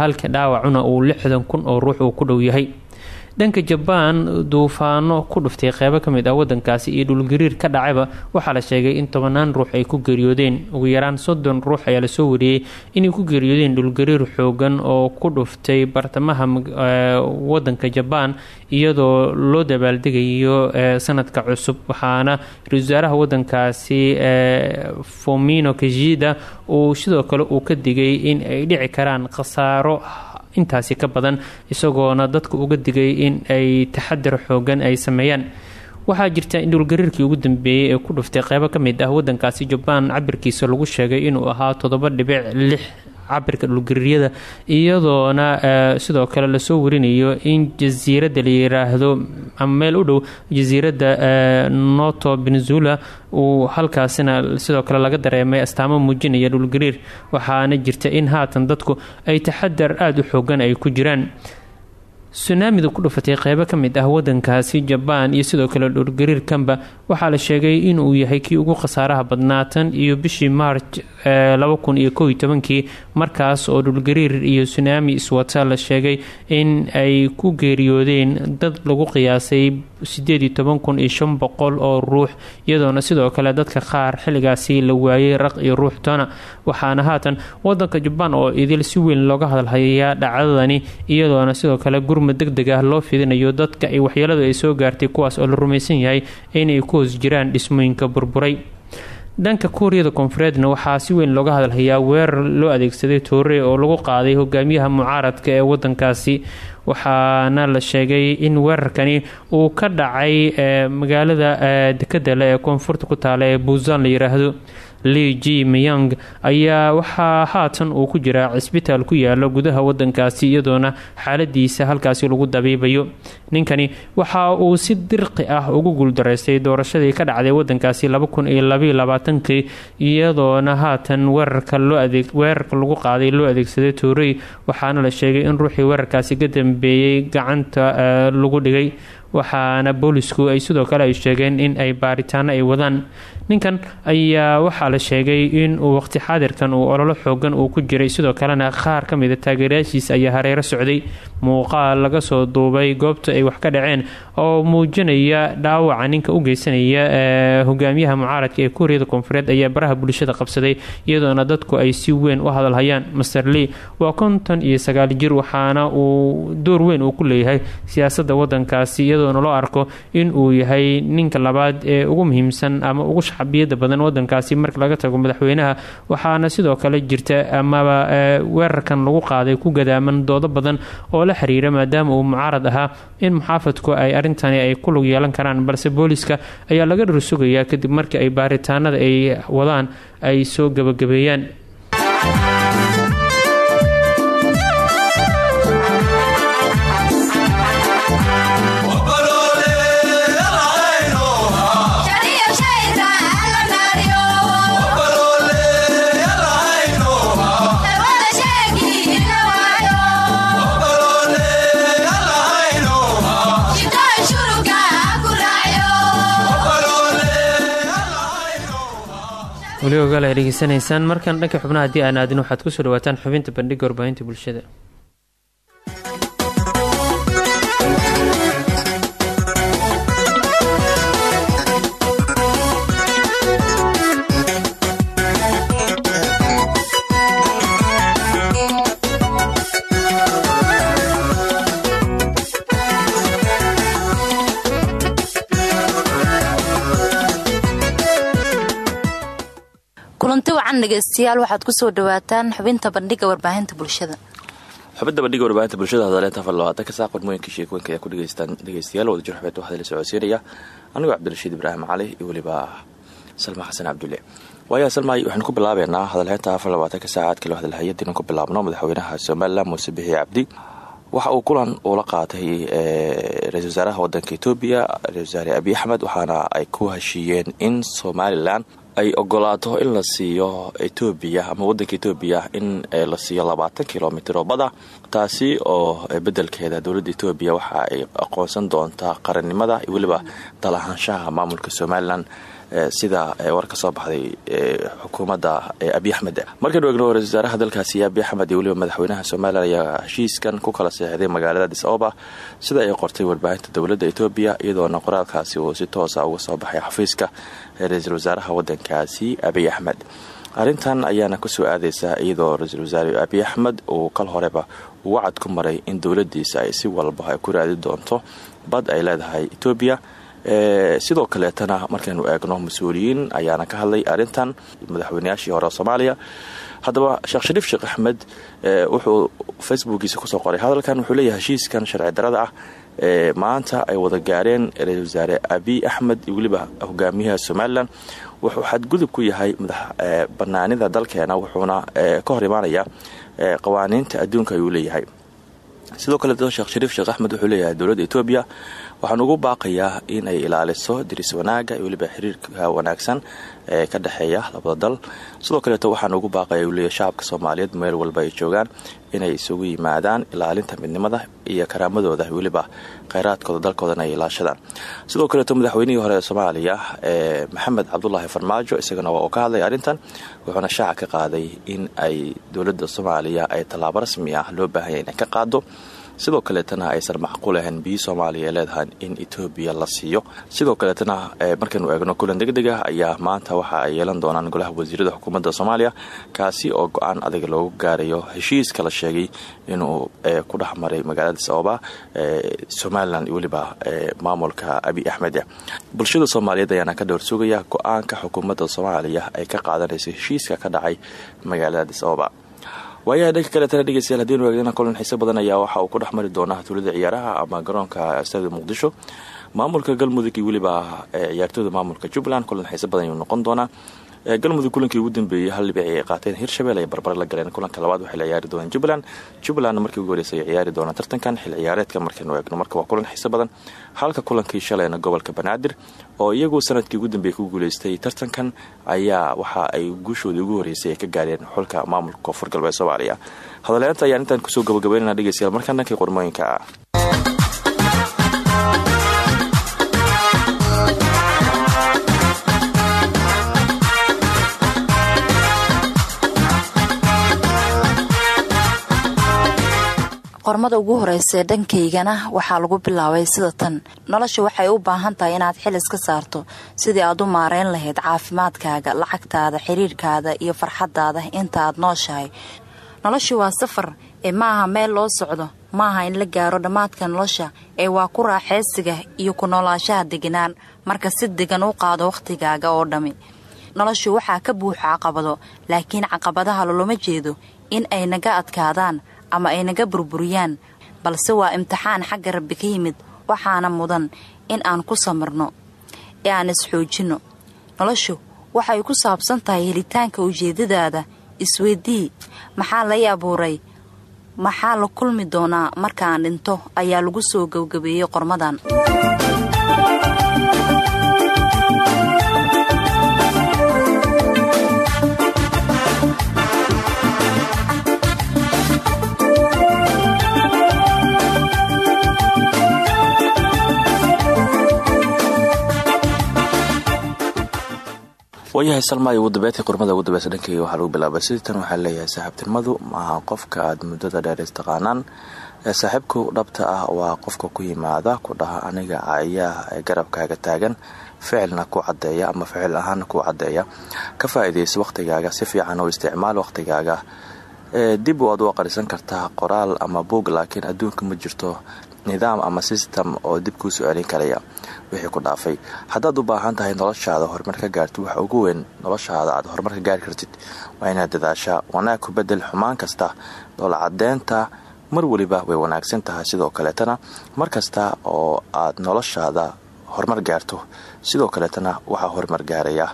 A: halka dhaawacuna uu lixdan kun oo ruux uu ku dhow yahay dhanka jabaan duufaano ku dhuftay qeybo ka mid ah wadankaasi iyo dhulgariir ka dhacayba waxaa la sheegay in tobanaan ruux ay ku geeriyoodeen ugu yaraan soddon ruux ayaa la soo wariyey inay ku geeriyoodeen dhulgariir xoogan oo ku dhuftay bartamaha wadanka jabaan iyadoo loo dabaaldegayo sanadka cusub. Waxaana ra'isul wasaaraha wadankaasi fomino kajida uu sidoo kale uu ka digay in ay dhici karaan khasaaro intaasi ka badan isagoona dadka uga digay in ay taxadar xoogan ay sameeyaan. Waxaa jirta in dhulgariirkii ugu dambeeyey ee ku dhuftay qeybo ka mid ah wadankaasi jabaan cabirkiisa lagu sheegay inuu ahaa toddoba dhibic lix cabirka dhulgariiryada iyadoona sidoo kale la soo warinayo in jasiiradda la yiraahdo ama meel u dhow jasiiradda noto venezuela uu halkaasina sidoo kale laga dareemay astaamo muujinaya dhulgariir waxaana jirta in haatan dadku ay taxadar aada u xoogan ay ku jiraan sunaamidu ku dhufatay qeybo ka mid ah wadankaasi jabaan iyo sidoo kale dhulgariir kamba waxaa la sheegay inuu yahay kii ugu khasaaraha badnaa tan iyo bishii maarj laba kun markaas oo dhulgariir iyo sunaami iswata la sheegay in ay ku geeriyoodeen dad lagu qiyaasay sideed iyo toban kun iyo shan boqol oo ruux iyadoona sidoo kale dadka qaar xilligaasi la waayay raq iyo ruux toona. Waxaana haatan wadanka jabaan oo idil si weyn looga hadalhayaa dhacdadani iyadoona sidoo kale gurmud deg deg ah loo fidinayo dadka ay waxyeeladu ay soo gaartay kuwaas oo la rumaysan yahay inay ku hoos jiraan dhismooyinka burburay. Dhanka kuuriyada koonfureedna waxaa si weyn looga hadalhayaa weerar loo adeegsaday toore oo lagu qaaday hogaamiyaha mucaaradka ee wadankaasi waxaana la sheegay in weerarkani uu ka dhacay magaalada dekadale ee koonfurta ku taala ee buusan la yiraahdo li g myang ayaa waxaa haatan uu ku jiraa cisbitaal ku yaalo gudaha wadankaasi iyadoona xaaladiisa halkaasi lagu dabiibayo ninkani waxa uu si dirqi ah ugu guuldaraystay doorashadii ka dhacday wadankaasi labaatankii iyadoona haatan weerarka lagu qaaday loo adeegsaday toorey waxaana la sheegay in ruuxii weerarkaasi ka dambeeyey gacanta lagu dhigay. Waxaana boolisku ay sidoo kale ay sheegeen in ay baaritaano ay wadaan ninkan ayaa waxaa la sheegay in uu waqti xaadirkan uu ololo xoogan uu ku jiray. Sidoo kalena qaar ka mida taageerayaashiisa ayaa hareero socday. Muuqaal laga soo duubay goobta ay wax ka dhaceen oo muujinaya dhaawaca ninka u geysanaya hogaamiyaha mucaaradka ee kuuriyada koonfureed ayaa baraha bulshada qabsaday iyadoona dadku ay si weyn u hadalhayaan master lee waa konton iyo sagaal jir waxaana uu door weyn uu ku leeyahay siyaasada wadankaasi iyadoona loo arko in uu yahay ninka labaad ee ugu muhiimsan ama ugu shacbiyada badan wadankaasi marka laga tago madaxweynaha waxaana sidoo kale jirta amaba weerarkan lagu qaaday ku gadaaman doodo badan oo la xiriira maadaama uu mucaarad ahaa in muxaafadku ay arintani ay ku lug yeelan karaan balse booliska ayaa laga dhursugayaa kadib markii ay baaritaanada ay wadaan ay soo gabagabeeyaan weli ogaal ay dhegeysanaysaan markan dhanka xubnaha haddii aan aadin waxaad ku soo dhawaataan xubinta bandhiga warbaahinta bulshada
J: wacan dhegeystayaal waxaad ku soo dhawaataan xubinta bandhiga warbaahinta bulshada.
K: Xubinta bandhiga warbaahinta bulshada hadaleenta afar labaatanka saa qormooyinka sheekooyinka ayaa ku dhegeystaan dhegeystayaal wadajir xubinta waxaa la socodsiinaya anigoo cabdirashiid ibraahim cali iyo weliba salma xasan cabdulle. Waayaa salmaay waxaynu ku bilaabeynaa hadalheynta afar labaatanka saacaad kale hadalhayadiinu ku bilaabno madaxweynaha somalilan muuse bixi cabdi. Waxa uu kulan uula qaatay ra'isul wasaaraha wadanka etoobiya ra'isul wasaare abiy axmed waxaana ay ku heshiiyeen in somalilan ay ogolaato in la siiyo etoobiya ama wadanka etoobiya in la siiyo labaatan kilomitr oo bada taasi oo bedelkeeda dowladda etoobiya waxa ay aqoonsan doontaa qarannimada iyo weliba dalahaanshaha maamulka somalilan sida war ka soo baxday xukuumadda abiy axmed. Markaynu eegno ra'isul wasaaraha dalkaasi abiy axmed iyo weliba madaxweynaha somalilan ayaa heshiiskan ku kala seexday magaalada dis aoba sida ay qortay warbaahinta dowladda etoobiya iyadoona qoraalkaasi uu si toosa uga soo baxay xafiiska ra'iisul wasaaraha wadankaasi abiy axmed. Arrintan ayaana ku soo aadeysa iyadoo ra'iisul abiy axmed uu kal horeba wacad ku maray in dowladiisa ay si walba ay ku raadi doonto bad ay leedahay etoobiya sidoo kaleetana markaynu eegno mas'uuliyiin ayaana ka hadlay arrintan madaxweynayaashii hore soomaaliya. Haddaba sheekh shariif sheekh axmed wuxuu facebookiisa ku soo qoray hadalkan. Wuxuu leeyahay heshiiskan sharci darada ah ee maanta ay wada gaareen ra'isul wasaare abiy axmed iyo weliba hogaamiyaha somalilan. Wuxuu xadgudub ku yahay madax banaanida dalkeena wuxuuna ka hor imaanaya qawaaniinta adduunka ayuu leeyahay. Sidoo kale sheekh shariif sheekh axmed wuxuu leeyahay dowladda etoobiya waxaan ugu baaqayaa in ay ilaaliso diris wanaaga iyo weliba xiriirka wanaagsan ee ka dhexeeya labada dal. Sidoo kaleeto waxaan ugu baaqaya uu leeyahay shacabka soomaaliyeed meel walba ay joogaan inay isugu yimaadaan ilaalinta midnimada iyo karaamadooda weliba kheyraadkooda dalkoodana ay ilaashadaan. Sidoo kaleeto madaxweynihii hore ee soomaaliya ee maxamed cabdulaahi farmaajo isagana waa uu ka hadlay arrintan wuxuuna shaaca ka qaaday in ay dowladda soomaaliya ay tallaabo rasmi ah loo baahanya inay ka qaado sidoo kaleetana aysan macquul ahayn biyi soomaaliya ee leedahay in etoobiya la siiyo. Sidoo kaleetana markaynu eegno kulan degdeg ah ayaa maanta waxa ay yeelan doonaan golaha wasiirada xukuumadda soomaaliya kaasi oo go'aan adag loogu gaarayo heshiiska la sheegay inuu ku dhex maray magaalada sababa somalilan iyo weliba maamulka abiy axmed. Bulshada soomaaliyeed ayaana ka dhowr sugaya go'aanka xukuumadda soomaaliya ay ka qaadanayso heshiiska ka dhacay magaalada sababa waayaha dhanka kaletana dhegeystayaal haddiinu eegdana kulan xiise badan ayaa waxa uu ku dhex mari doonaa tuulada ciyaaraha ama garoonka stadia muqdisho. Maamulka galmudug iyo weliba ciyaartooyda maamulka jubbaland kulan xiise badan ayuu noqon doonaa galmudug kulankii ugu dambeeyey hal dhibic ay qaateen. Hirshabelle ay barbare la galeen. Kulanka labaad waxay la ciyaari doonaan jubbaland. Jubbalandna markii ugu horeysay ay ciyaari doonaan tartankan xil ciyaareedka markaynu eegno. Marka waa kulan xiise badan. Halka kulankii shalayna gobolka banaadir oo iyagu sannadkii ugu dambeeyey ku guuleystay tartankan ayaa waxa ay guushoodii ugu horeysay ay ka gaareen xulka maamulka koonfur galbeed soomaaliya. Hadaleynta ayaan intaan ku soo gabagabeynana dhegeystayaal. Markaan dhankii qormooyinka. ah
J: qormada ugu horeysa dhankaygana waxaa lagu bilaabay sida tan. Nolosha waxay u baahan tahay inaad xil iska saarto sidii aad u maareyn lahayd caafimaadkaaga lacagtaada xiriirkaada iyo farxadaada inta aad nooshahay. Nolosha waa safar ee maaha meel loo socdo maaha in la gaaro dhammaadka nolosha ee waa ku raaxaysiga iyo ku noolaashaha deganaan marka si degan u qaado wakhtigaaga oo dhammi noloshu waxaa ka buuxa caqabado laakiin caqabadaha loloma jeedo in ay naga adkaadaan ama ay naga burburiyaan balse waa imtixaan xagga rabbi ka yimid waxaana mudan in aan ku samirno ee aan isxoojinno. Noloshu waxay ku saabsan tahay helitaanka ujeeddadaada isweydii maxaa lay abuuray maxaa la kulmi doonaa markaan dhinto ayaa lagu soo gebgabeeyey qormadan
K: waayahay salmaayo ugu dambeyntii qormada ugu dambeysa dhankeyga lagu bilaabay sidii tan waxaa leeyahay saaxiibtinimadu maaha qofka aad muddada dheer istaqaanaan. Saaxiibku dhabta ah waa qofka ku yimaada ku dhaha aniga ayaa garabkaaga taagan ficilna ku cadeeya ama ficil ahaana ku cadeeya ka faa-ideysa wakhtigaaga si fiican u isticmaal wakhtigaaga dib waad u aqrisan kartaa qoraal ama buog laakiin adduunka ma jirto nidaam ama system oo dib kuu soo celin karaya wixii ku dhaafay. Haddaad u baahan tahay noloshaada horumar ka gaartid waxa ugu weyn noloshaada aad horumar ka gaari kartid waa inaad dadaashaa. Wanaag ku bedel xumaan kasta doola cadeynta mar weliba way wanaagsan tahay. Sidoo kaleetana mar kasta oo aad noloshaada horumar gaarto sidoo kaleetana waxaa horumar gaaraya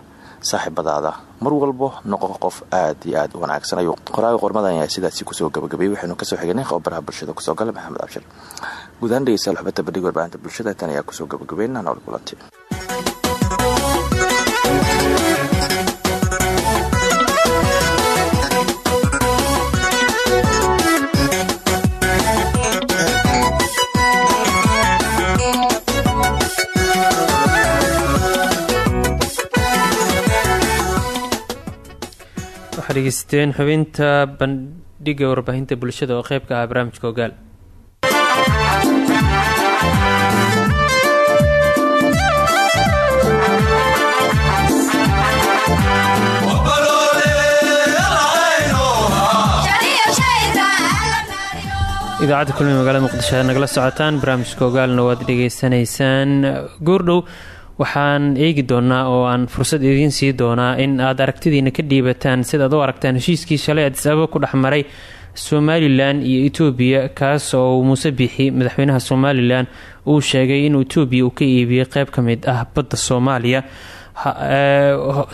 K: saaxiibadaada. Mar walbo noqo qof aad iyo aad u wanaagsan. Ayuu qoraaga qormadan ayaa sidaasi ku soo gabagabeeyey waxaynu ka soo xiganay khobaraha bulshada ku soo gala maxamed cabshir. Guud ahaan dhegeystayaal xubinta bandhig warbaahinta bulshada tan ayaa ku soo gabagabeynaa nool kulanti
A: waxaad dhegeysteen xubinta bandhiga warbaahinta bulshada oo qeyb ka ah barnaamijka ogaal. Idaacadda kulmi magaalada muqdisho nagala socotaan barnaamijka ogaalna waad dhegeysanaysaan goordhow waxaan eegi doonaa oo aan fursad idiin sii doonaa in aad aragtidiina ka dhiibataan sidaad u aragtaan heshiiskii shalay adis ababa ku dhex maray somalilan iyo etoobiya kaas oo muuse bixi madaxweynaha somalilan uu sheegay inuu etoobiya uu ka iibiyey qeyb ka mid ah badda soomaaliya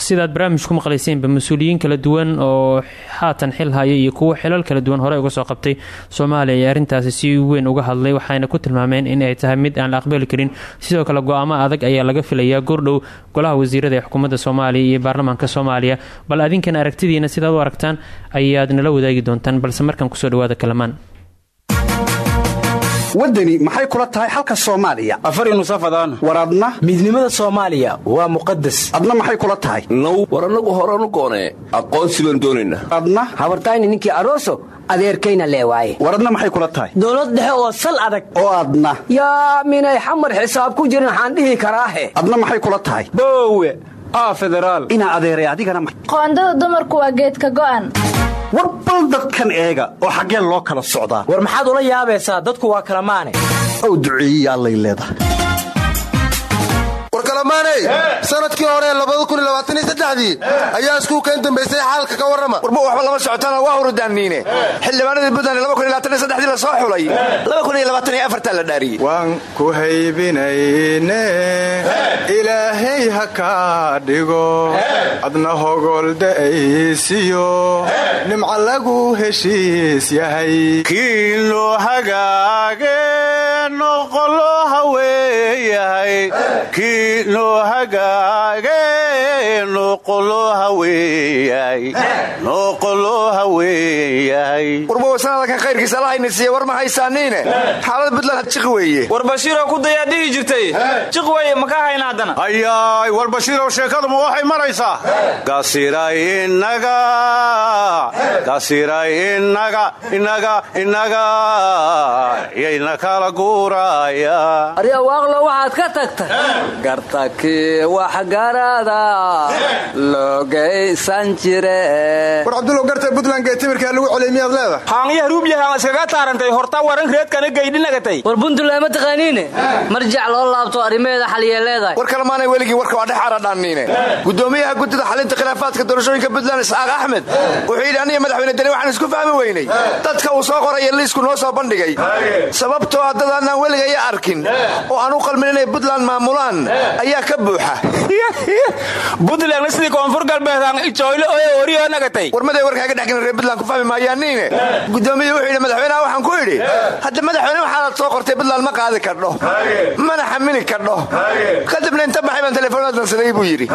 A: sidaad barnaamijku maqlayseenba mas'uuliyiin kala duwan oo haatan xil haya iyo kuwo xilal kala duwan hore uga soo qabtay soomaaliya ayaa arrintaasi si weyn uga hadlay waxayna ku tilmaameen in ay tahay mid aan la aqbali karin. Sidoo kale go'aamo adag ayaa laga filayaa goordhow golaha wasiirada ee xukuumadda soomaaliya iyo baarlamaanka soomaaliya. Bal adinkan aragtidiina sidaad u aragtaan ayaad nala wadaagi doontaan balse markaan ku soo dhawaada kalamaan
L: waddani maxay kula tahay xalka soomaaliya?
M: Afar nusafadaan
L: war adna?
M: Midnimada soomaaliya waa muqadas
L: adna maxay kula tahay?
N: Now war annagu horanu goonee aqoonsi baan doonaynaa
L: adna?
O: Habartayni ninkii aroso adeerkayna leewaaye.
L: War adna maxay kula tahay?
O: Dowlad dhexe oo sal adag.
L: Oo adna.
O: Yaa minay xamar xisaab ku jirin waxaan dhihi karaahe.
L: Adna maxay kula tahay?
M: Boowe
L: inaa adeeray adigana
P: qoondada dumarku waa geedka go'an.
L: War bal dadkan eega oo xaggeen loo kala socdaa.
M: War maxaad ula yaabaysaa? Dadku waa kala maane.
L: Ow duceeyey allay leedahay
Q: warkalamaaney sannadkii hore dii ayaa iskuulkan dambaysay xaalka ka warrama.
R: Warba waxba lama socotaana waa hurudaanniine xildhibaanadii buntland dii la soo xulay. La dhaariyey
S: waan ku haybinayne ilaahay ha kaa dhigo. Adna hogolda'aysiyo nimca lagu heshiis yahay.
T: Kii loo hagaage noqolo haweeyahay kii loo hagaage noqolo haweeyahay noqolo haweeyahay
R: warba sanadakan khayrkiisa alla hayna siiye war ma haysaaniine xaalada buntland had jiqi weeye.
M: War bashiiroo ku dayaa dhihi jirtay. Jiq weeye ma ka hayna haddana
T: ayaay war bashiirow sheekaduma waxay maraysaa? Gasiray inaga gasiray inaga inaga inaga yayna kala guuraya
O: arya waaqlo waxaad ka tagtay. Gartakii waxgarada logaysan jire.
S: War cabdulow garta buntland geetimirkaa lagu celay miyaad leedahay?
M: Haangiya ruubyahaan iskaga taarantay. Horta waran reedkana geydhinagatay
O: war buntland ma taqaaniine? Marjac loo laabto arrimaheeda xaliyee leedahay.
R: War kalemaanay weligii warka waa dhex aradhaanniine gudoomiyaha guddida xalinta khilaafaadka doorashooyinka puntland isxaaq axmed. Wuxuu yidhi aniga madaxweyne deni waxaan isku fahmi weynay. Dadka uu soo qoraya liisku noo soo bandhigay. Sababtoo a aanaan weligaya arkin. Oo aan u qalmin inay puntland maamulaan. Ayaa ka buuxa.
M: Buntlandna sidii koonfur galbeedaan ijooyle oye wariyoo nagatay
R: warmaday warkaaga dhexgelin reer puntland ku fahmi maayaaniine gudoomiyii wuxuu yidhi madaxweynaha waxaan ku idhi hadda madaxweyne waxaanaad soo qortay puntland ma qaadi kardho mana xamili kardho kadibna inta baxay baan telefoonada dansaday buu yidhi.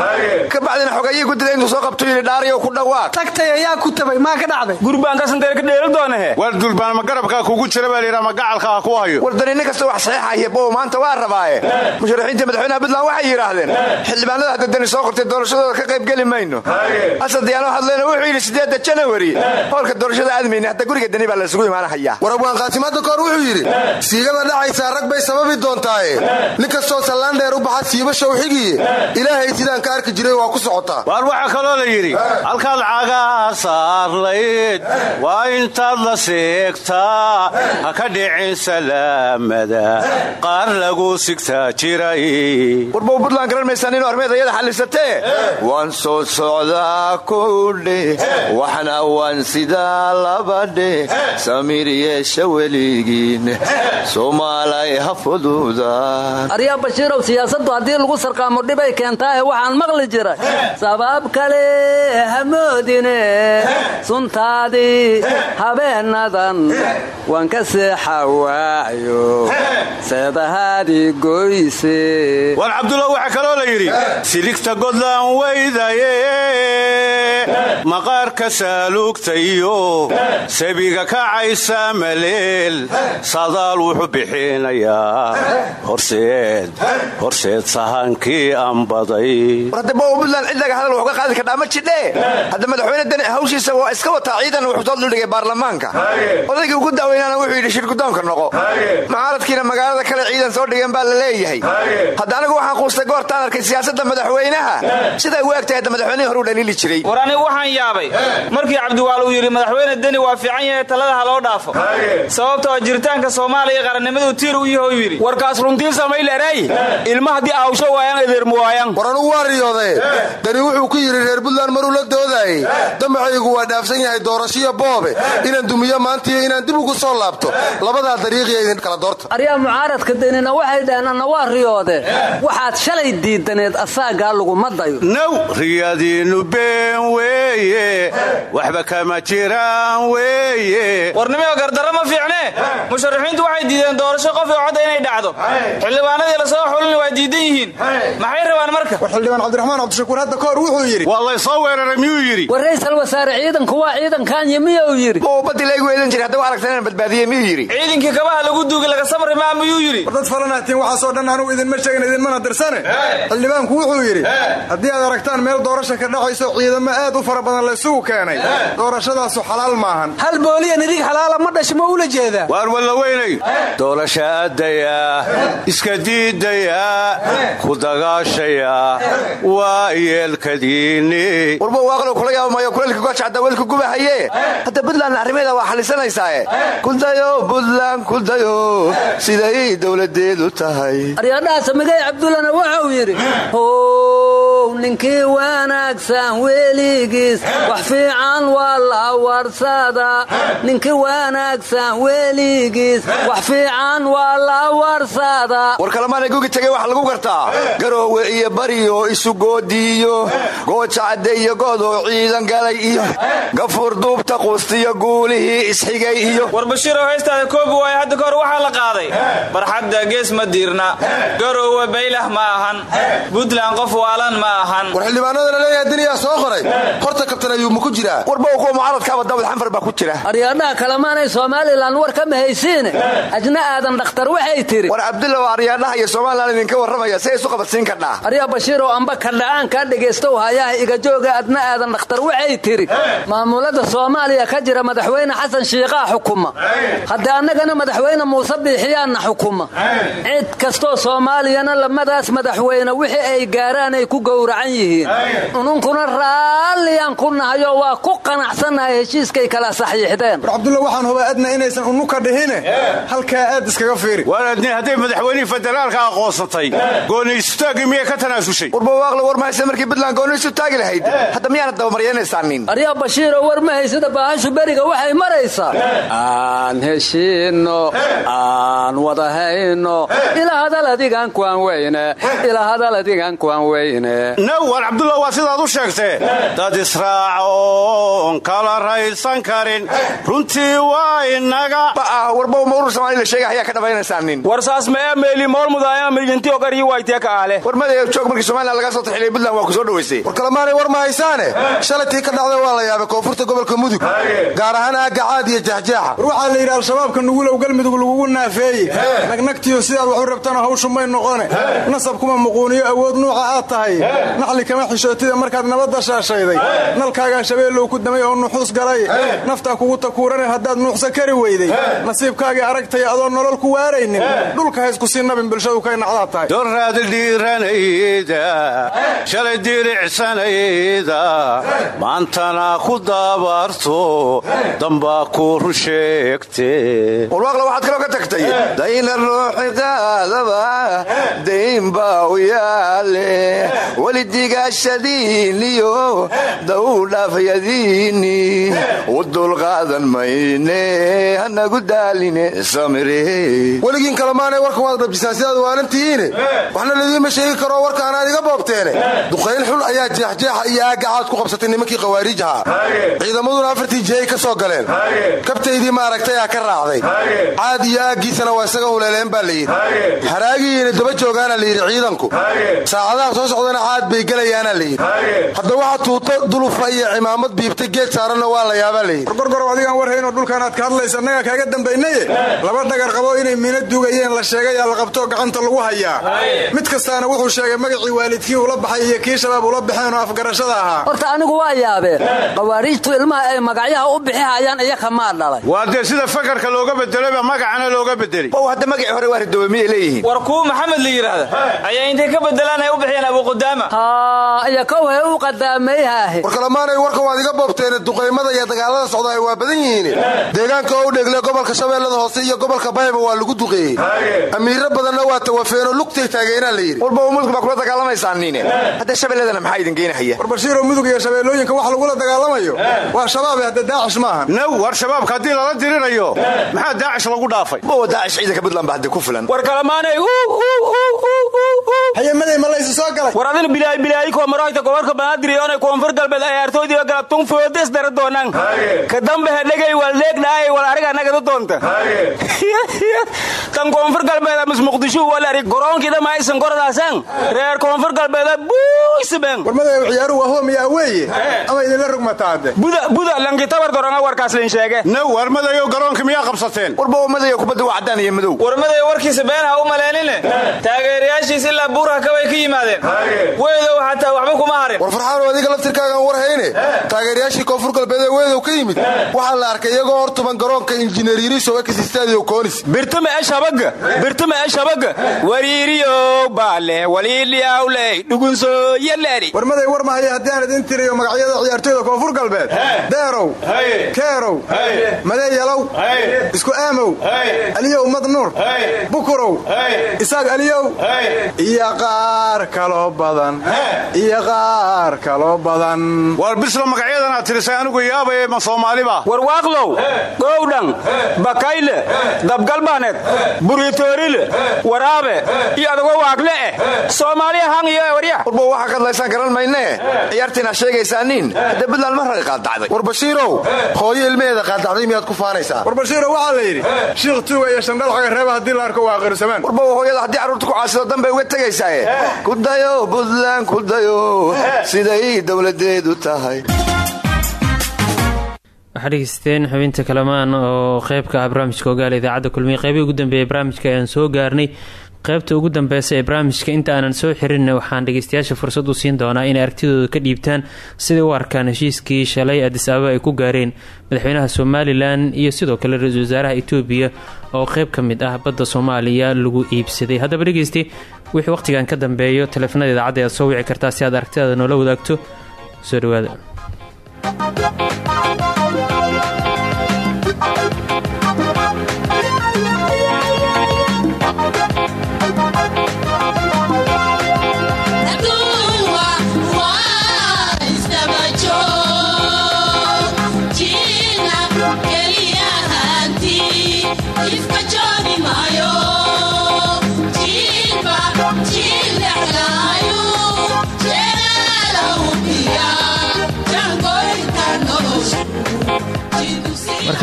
R: Ka bacdina xogayii guddida intuu soo qabtuu yidhi dhaariyo ku dhawaaq
O: tagtay ayaa ku tabay maa ka dhacday?
M: Gurbaankasanteer ka dheeli doonahe?
T: War dulbaan ma garabkaa kugu jira baa layidhaa ma gacalka ha ku hayo
R: kasta wax saxiixaya bow maanta waa rabaaye. Musharaxiinta madaxweynaha puntland waxay yidhaahdeen xildhibaanada hadda dani soo qortay doorashadooda ka qayb geli mayno. Asad diyaano hadlayna wuxuu yidhi sideedda janawari hoolka doorashada aadmayna hadda guriga dani baa laysugu imaanahayaa
Q: war abwaan qaasimadda koor wuxuu yidhi siigada dhacaysaa rag bay sababi doontaaye. Nin kastoo sallaan dheer u baxa siiba shawxigiye ilaahay sidaan ka arki jiray waa ku socotaa
T: waar waxaa kaloo la yidhi halkaad cagaa saarlayd waa intaad la seegtaa. Ha ka dhicin salaamada qaar lagu sigtaa jiray.
R: Warbow buntland garan maysaan inuu armeed ayada xallisatee? Waan soo socdaa kowdhe waxna waan sidaa labadhe samiir yeesha weligiin soomaalay ha fududaan
O: aryaa bashiirow siyaasaddu haddii lagu sarqaamo dhibay keentaahe waxaan maqli jiray. Sabab kale hamoodine suntaadii habeenadan. Waan ka seexa waayo. seedahaadii goyse
T: war cabdulla waxaa kaloo la yidhi siligta godlaan weydaye maqaarka saaluugta iyo sabiga kacaysa maleel sadaal wuxuu bixinayaa. Horseed. Horseed sahankii ambaday.
R: War hadda bow puntland cid laga hadal wuxuu ka qaadi kardhaa ma jidhee hadda madaxweyne dani hawshiisa waa iska wataa ciidan wuxuu soo duldhigay baarlamaanka. Odaygii ugu daaweynaana wuxuu yidhi shir gudoonka noqo mucaaradkiina magaalada kale ciidan soo dhigeen baa la leeyahay. Hadda anigu waxaan quustay goortaan arkay siyaasadda madaxweynaha siday u egtahay hadda madaxweynihii hore u dhaliili jiray.
M: War anigu waxaan yaabay markii cabdiwaal uu yidhi madaxweyne deni waa fiican yahay talada ha loo dhaafo. Sababtoo jiritaanka soomaaliya iyo qarannimadu tiir u yaho yidhi.
U: Warkaas runtii samaylerey ilma haddii aawsho waayaan edeermu waayaan.
Q: War anugu waa riyoodee dani wuxuu ku yidhi reer buntland maruu la doodaayey damacaygu waa dhaafsan yahay doorashiyo boobe. Inaan dumiyo maantiyo inaan dib ugu soo laabto. Labadaa dariiqiya idin kala doorta
O: aryaa mucaaradka denina waxay dhaheen anna waa riyoode. Waxaad shalay diidaneed asaagaa laguma dayo
T: naw riyadiinnu been weeye. Waxba kama jiraan weeye.
M: Warnimiyo gardarro ma fiicne? Musharaxiintu waxay diideen doorasho qof oo codda inay dhacdo. Xildhibaanadii la soo xulin waa diidan yihiin. Maxay rabaan marka?
S: War xildhibaan cabdiraxmaan cabdishakuur hadda ka hor wuxuu yidhi.
T: Waa laysoo weeraray miyuu yidhi?
O: War raysal wasaare ciidanku waa ciidankaanya miyuu yidhi?
R: Badii laygu eedan jiray. Hadda wa aragtan inaan badbaadiye miyuu yidhi?
M: Ciidankii kabaha lagu duugi laga samri maa miyuu yidhi.
S: War dad falanaatiin waxaasoo dhan anugu idinma sheegin idinmana dirsane. Xildhibaanku wuxuu yidhi haddii aad aragtaan meel doorasha ka dhacayso ciidamo aad u fara badan laysugu keenay. Doorashadaasu xalaal maahan.
U: Hal booliya nidig xalaala ma dhash ma ula jeedaa
T: waar walla weynay. Doorasha iska diidaya ku dagaashaya waa yeelkadiinni
R: warba waaqlo kula yaabamayo kuleylka goojacadda weelka gubahaye. Hadda buntland arrimeeda waa xallisanaysaa kudayo buntland kudayo siday dowladeedu tahay.
O: Aryadhaha samigay cabdullana waxau yidhi how ninkii wanaagsan weligiis wax fiican waa la warsada ninkii wanaagsan weligiis wax fiican waa la warsada
R: war kalamaana gugi tegay waxa lagu gartaa. Garoowe iyo bariyo isu goodiyo goojacadde iyo godoo ciidan galay iyo gafuur duubta quustiyo guulihii isxigay iyo
M: war bashiiroo haystaada koobi waayo hadda kahor waxaa la qaaday barxadda gees ma diirna. Garoowe baylah ma ahan. Buntland qof waalan ma ahan.
Q: War xildhibaanada la leeyahay deniyaa soo qoray. Horta kabtan ayuu ma ku jiraa
R: warba kuwa mucaaradkaaba daawad xanfar baa ku jira.
O: Aryaadhaha kalemaanay somalilan war ka mahaysiine ajna aadan dhakhtar waxay tiri.
R: War cabdullaw aryaadhaha iyo somalilan idinka warramaya si ay isu qabadsiin kadhaa
O: aryaa bashiirow amba kadha'aan kaa dhegaystow hayaha iga jooga adna aadan dhakhtar waxay tiri. Maamulada soomaaliya ka jira madaxweyne xasan shiiqaa xukuma. Hadde annagana madaxweyne muuse biixiyaanna xukuma. Cid kastoo soomaaliyana lamadaas madaxweyne wixii ay gaaraan ay ku gowracan yihiin. Ununkuna raalliyaan ku nahayo waa ku qanacsannahay heshiiskay kala saxiixdeen.
S: War cabdulla waxaan hubaa adna inaysan unuka dhihine. Halkaa aad iskaga fiiri.
T: Waar adni hadday madaxweynihii federaalka aqoonsatay gooniystaaggii miyay ka tanaasushay
R: warbawaaqle war mahayse markii buntland taagi lahayd. Hadda miyaana dabamaryanaysaannin
O: aryaa bashiiro war mahaysida baahashu beriga waxay maraysaa? Aan heshiinno aan wadahayno ilaa hadal adigan kuwan weyne. Ilaa hadal adigan kuwan weyne.
T: Naw waar cabdullah waa sidaad u sheegtee dad israacoon kala raysan karin runtii waa inaga
R: dhamaynaysaanin
U: war saas mee meeli moolmudaaya mirginti ogarii waytee ka aale
R: war madee joog markii somalilan laga soo taxilay buntland waa ku soo dhowaysay
Q: war kalemaanay war ma haysaane shalatii ka dhacda waa la yaabay koonfurta gobolka mudug gaar ahaan aagga caad iyo jaxjaaxa
S: war waxaa la yidhi al-shabaabka nugulow galmudug lagugu naafeeye nagnagtiyo sidaad wax u rabtana hawshu may noqone. Nasab kuma muquuniyo awood nuuca aad tahay. Naxli kama xishootida markaad nabadda shaashayday nalkaagaa shabeellow ku damay oo nuxuus galay. Naftaa kugu takuurane haddaad nuuxsa kari weyday. Nasiibkaagii aragtaya adoo nolol ku waaraynin. Dhulka haysku sii nabin bulshadu kay nacdaa tahay.
T: Doraad dhiiranayda shalay diricsanayda maantana ku daabaarto dambaa ku run sheegte
R: warwaaqle waxaad kaloo ka tagtay dayna ruuxi qaadaba dayn baa u yaale. Weli digaashadiiniyo dawdhaafyadiini u dulqaadan mayne hanagu daaline samire.
Q: Weligiin kalemaanay warka waad dhabjisaan sidaad waalantihiine waxna ladiima sheegi karoo warkaanaad iga boobteene duqayn xul ayaa jeexjeexa iyo aagga caad ku qabsatay nimankii khawaariijaha ciidamaduna afartii jihey ka soo galeen. Kabtaydii maaragtayaa ka raacday. Caad iyo aaggiisana waa isaga huleeleen baa layidhi haraagiiina daba joogaana layidhi ciidanku. Saacadaha soo socdana caad bay gelayaana layidhi hadda waxa tuuto dulufa iyo cimaamad biibta geed saaranna waa la yaabaa layidhi
S: gorgorow adigaan war haynoo dhulkaan aad ka hadlaysa annagaa kaaga dambayne maqlaynaye laba dhagar qabo inay miino dugayeen la sheegay aa la qabtoo gacanta lagu hayaa. Mid kastaana wuxuu sheegay magacii waalidkii ula baxay iyo kii shabaab ula baxeen oo afgarashada ahaa.
O: Horta anigu waa yaabeen qawaariijtu ilmaha ay magacyaha u bixi hayaan iyo kamaa dhalay
T: waa dee sida fakarka looga bedelayba magacana looga bedeli
R: ow hadda magacii hore waa ridoobe miyay leeyihiin?
M: War kuwa maxamed la yidhaahda ayaa intay ka bedelaan ay u bixiyeen abuqudaama
O: haa iyo kow he u qadaamayhaahe
Q: warkalamaanay warka waad iga boobteene duqaymada iyo dagaalada socda ay waa badan yihiin. Deegaanka oo dheegle gobolka shabeellada hoose iyo gobolka bayba waa lagu duqeeyey. Amiiro badanna waa tawafeenoo lugtay taageenaa la yidhi.
R: Warba mudug baa kula dagaalamaysaan niine. Hadda shabeelladana maxaa idin geynahaya
S: war bashiiroo mudug iyo shabeellooyinka wax lagula dagaalamayo. Waa shabaabe hadda daacish maahan
T: naw war shabaabka haddii lala dirirayo maxaa daacish lagu dhaafay
R: daacish ciidanka puntland ba hadda ku filan
U: war kalamaanay
S: hayamaday ma laysu soo galay?
U: War adina bilaay bilaay ko maroyta gobolka banaadir oonay koonfur galbeed ciyaartoydii galab tun foodes dara doonaan. Ka dambe hedhegay wal leegnaay wal ariga nagada doonta. Tan koonfur galbeed amis muqdisho wal ari goroonkida ma aysan gorodaasan reer koonfur galbeed buusiben
S: war maday ciyaaru waa hoomiya weeye? Ama idinla rugmataade?
U: Buda buda lanki tabar doronga warkaas lin sheege.
T: Naw war madayo garoonka miyaa qabsateen.
R: Warba madayo kubadda waa caddaan iyo madow.
M: War maday warkiisa been ha u maleenine taageerayaashiis ilaa buuraha kabay ka yimaadeen. Weedow xataa waxba kuma harin.
Q: War farxaanoo adiga laftirkaagaan war hayne. Taageerayaashii koonfur galbeed ee weedow ka yimid. Waxaa la arkay iyagoo hortuban garoonka injineer yiriso ekasistaadiyo koonis
U: birtama ee shabaga birtama ee shabaga wariiriyo baale waliiliyawley dhugunso yaleeri
S: war maday war mahaya haddii aan idin tiriyo magacyada ciyaartoyda koonfur galbeed. Deerow keerow madeeyalow isku aamow aliyow madnuur bukurow. Isaaq aliyow. Iyo qaar kaloo badan. Iyo qaar kaloo badan.
T: War bisla magacyadanaad tirisay anigu yaabay ma soomaaliba
U: warwaaqlow gowdhan bakayle dabgalbaneed buritoorile waraabe iyo adagoo waagle eh soomaaliya han iyo warya
R: warba waxaa ka hadlaysaan garan maynee ciyaartiina sheegaysaaniin hadda puntland mar rag qaadacday.
Q: War bashiirow hooyo ilmaheeda qaadacday miyaad ku faanaysaa?
S: War bashiirow waxaa la yidhi shiikh tuuga iyo shandhalxaga reeba haddii la arko waa aqrisamaan
R: warba hooyada haddii carruurta ku caasido danbay uga tegaysaaye kudayo puntland kudayo siday dowladeedu tahay.
A: Waxaa dhegeysteen xubinta kalamaan oo qeybka ah barnaamijka ogaala idaacadda kulmiye. Qeybihii ugu dambeeyay barnaamijka ayaan soo gaarnay qaybta ugu dambeysa ee barnaamijka inta aanan soo xirinna waxaan dhegeystayaasha fursad u siin doonaa inay aragtidooda ka dhiibtaan siday u arkaan heshiiskii shalay adis ababa ay ku gaareen madaxweynaha somalilan iyo sidoo kale ra'iisul wasaaraha etoobiya oo qeyb ka mid ah badda soomaaliya lagu iibsaday. Haddaba dhegeysti wixii wakhtigan ka dambeeyo taleefanada idaacadda ayaad soo wici kartaa si aad aragtidaada noola wadaagto. Soo dhawaada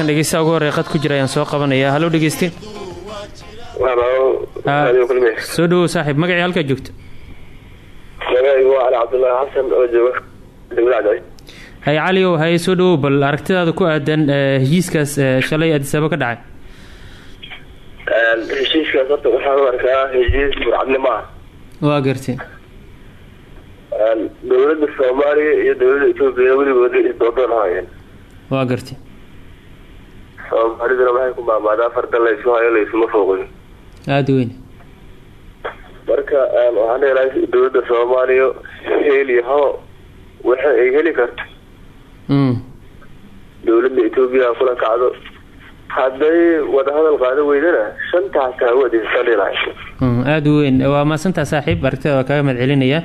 A: markan dhegeystaha ugu horey qad ku jira ayaan soo qabanayaa. Hallo dhegeyste soo dhawow saaxiib. Magacii halkaa joogta
V: magacaygu waa cali cabdulaahi xasan oo jooga
A: hay cali ow haye soo dhawow bal aragtidaada ku aadan heshiiskaas shalay adisaba ka dhacay.
V: Heshiiskaas horta waxaan u arkaa heshiis burcadnimo ah.
A: Waa gartay
V: dowladda soomaaliya iyo dowladda etoobiya weligooda isdoodoon haayeen
A: waa gartay
V: soomaaliduna waxay ku maamaadaa farda laysu hayo laysuma fooqin
A: aada weyn.
V: Marka waxaan dheelahay dowladda soomaaliya heel iyo habo waxa ay heli karto. Dowladda etoobiya kula kacdo. Hadday wadahadal qaado weydana shanta hataa u adeegsan dheelahay
A: aada weyn. Waa maasantaa saaxiib aragtida waa kaaga mahad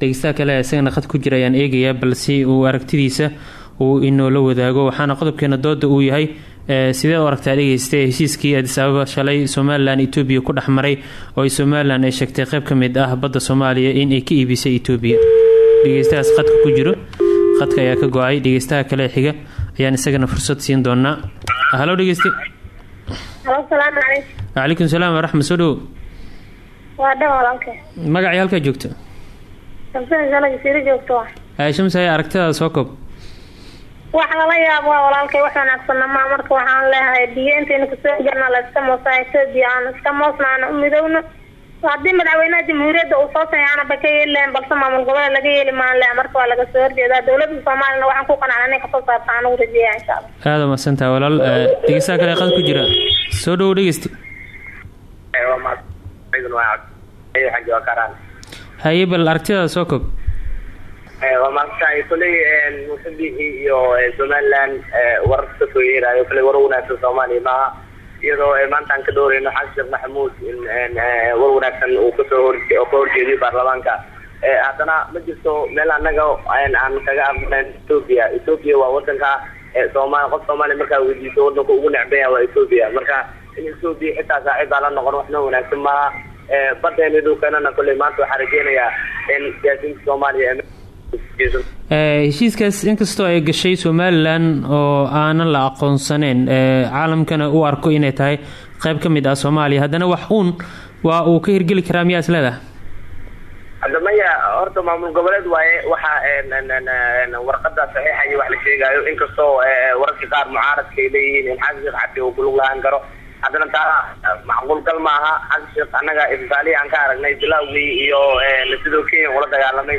A: dhegeystaha kale isagana khad ku jira ayaan eegayaa balse uu aragtidiisa uu inoola wadaago waxaana qodobkeena dooda uu yahay sidee u aragtaa dhegeysta heshiiskii adis ababa shalay somalilan etoobiya ku dhex maray oo ay somalilan ay sheegtay qayb ka mid ah badda soomaaliya in ay ka iibisay etoobiya dhegeystahaas khadka ku jiro. Khadka ayaa ka go'ay. Dhegeystaha kale xiga ayaan isagana fursad siin doonaa halo dhegeyste. Calaykum salaam waraxmat soo dhowo magacii halkaa joogto hay aragtidaada soo koob
W: wax lala yaabo waa walaalkay wax wanaagsanna maa marka waxaan leeyahay biyo intaynu ku soo jarna la iska moosaa etoobiya aan iska moosna aan u midowno. Haddii madaxweynaha jamhuuriyadda uu soo saxeexana ba ka yeeli lahayn balse maamul goboleed laga yeeli maan leh marka waa laga soo horjeedaa dowladda soomaaliyana waxaan ku qanacna inay ka soo saarta aan ugu rajeeya insha allah.
A: Aada umadsantaha walaal. Eh, dhegeystaha kale qad ku jira. Soo dhowo dhegeysti haye bal aragtidaada soo kob
X: waa maaqshahay koley muusabixi iyo somaliland warar ka soo yeerayo koley war wanaagsan soomaaliya maaha iyadoo maanta aan ka dooreyno xasan sheekh maxamuud in war wanaagsan uu ka soo hor oo ka horjeediyo baarlamaanka haddana ma jirto meel annaga aan kaga aqbanan ethoopia ethoopia waa wadanka soomaali qof soomaaliya markaa weydiiso wadanka ugu necban yaha waa ethoopia marka in ethoopia xitaa saaxiib baa la noqon waxna wanaagsan maaha badeena dhulkeenana koley maanta waxaa rajeynayaa in siyaasiyiinta soomaaliya
A: Eh, heshiiskaas inkastoo ay gashay somalilan oo aanan la aqoonsaneyn eh, caalamkana u arko inay tahay qeyb ka mid ah soomaaliya. Haddana wax uun waa uu ka hirgeli karaa miyaa is leedahay?
X: Hadda maya horta maamul goboleed waaye waxa warqada saxiixa wax la sheegayo inkastoo wararka qaar mucaaradka ay leeyihiin in xasan sheekh uu kulug lahaan karo haddana taa macquul gal maaha xasan sheekh annaga isbitaalihi aan ka aragnay bilawgii iyo sidoo kenya ula dagaalamay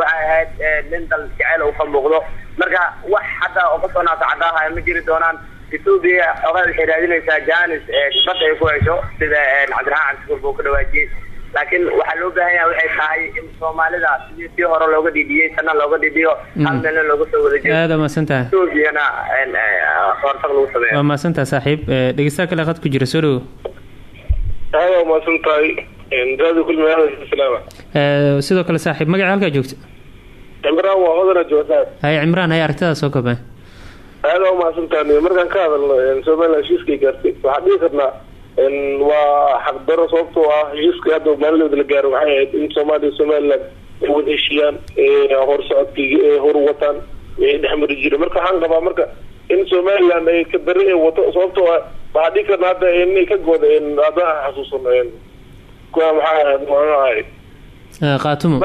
X: waxay ahayd nin dal jecel uu ka muuqdo. Marka wax hadda oo ka soo naasa cadaaha ma jiri doonaan. Ethoopia xoogaa waxay raadinaysaa janis dibadda ay ku hesho sida cabdiraxmaan cabdishukur buu ka dhawaajiyey. Laakiin waxaa loo baahan yahay waxay tahay in soomaalida sidii tii hore looga dhidhiyey sana looga dhidhiyo hal meelna looga soo wada jeedo
A: aada umadsantaha
X: ethoopiana hortag lagu sameeyo.
A: Waa mahadsantaha saaxiib. Dhegeystaha kale qad ku jira soo dhowo
V: aada waa
A: Eh, sidoo kale saaxiib magaca halkaa joogta?
V: Cimraan waa hodana joogtaa
A: haye cimraan haye aragtidaada soo koba
V: aada waa mahadsan tahay markaan ka hadalno somaliland heshiiskay gaartay. Waxaan dhihi karnaa waa xaqdaro sababtoo ah heshiiska hadda maalidooda la gaaro waxay ahayd in soomaaliya somaliland ay wada heshiiyaan hor socodkii hor wataan dhexmari jira marka waxaan qabaa marka in somaliland ay ka ee wato sababtoo ah waxaan dhihi karnaa hadda inay ka gooda haddaan xasuusan kuwa maxaa muxuu ahay
A: Eh, qaatumo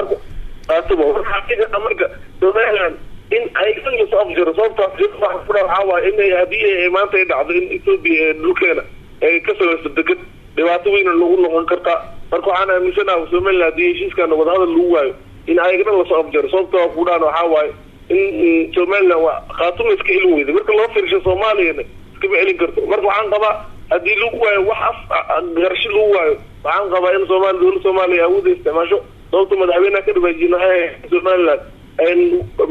V: marka somaliland in ay ka soo afjiro sababtaas waxaa ku dhaa waxaa waaye inay haddii ay maanta ay dhacdo in ethoopia ee dhulkeena ay ka samaysto degad dhibaato weyna lagu noqon kartaa marka waxaan aaminsanaha somaliland haddii heshiiskan wadahadal lagu waayo in ayagana la soo afjaro sababtoo ku dhaan waxaa waaye in somaliland waa khaatuma iska celin weyda marka loo fiirsho soomaaliyana iskama celin karto. Marka waxaan qabaa haddii lagu waayo wax af garasho lagu waayo waxaan qabaa in soomaaliya dowladda soomaaliya awoodda isticmaasho. Sababta madaxweynaha ka dhawaajin waxay ahayd somaliland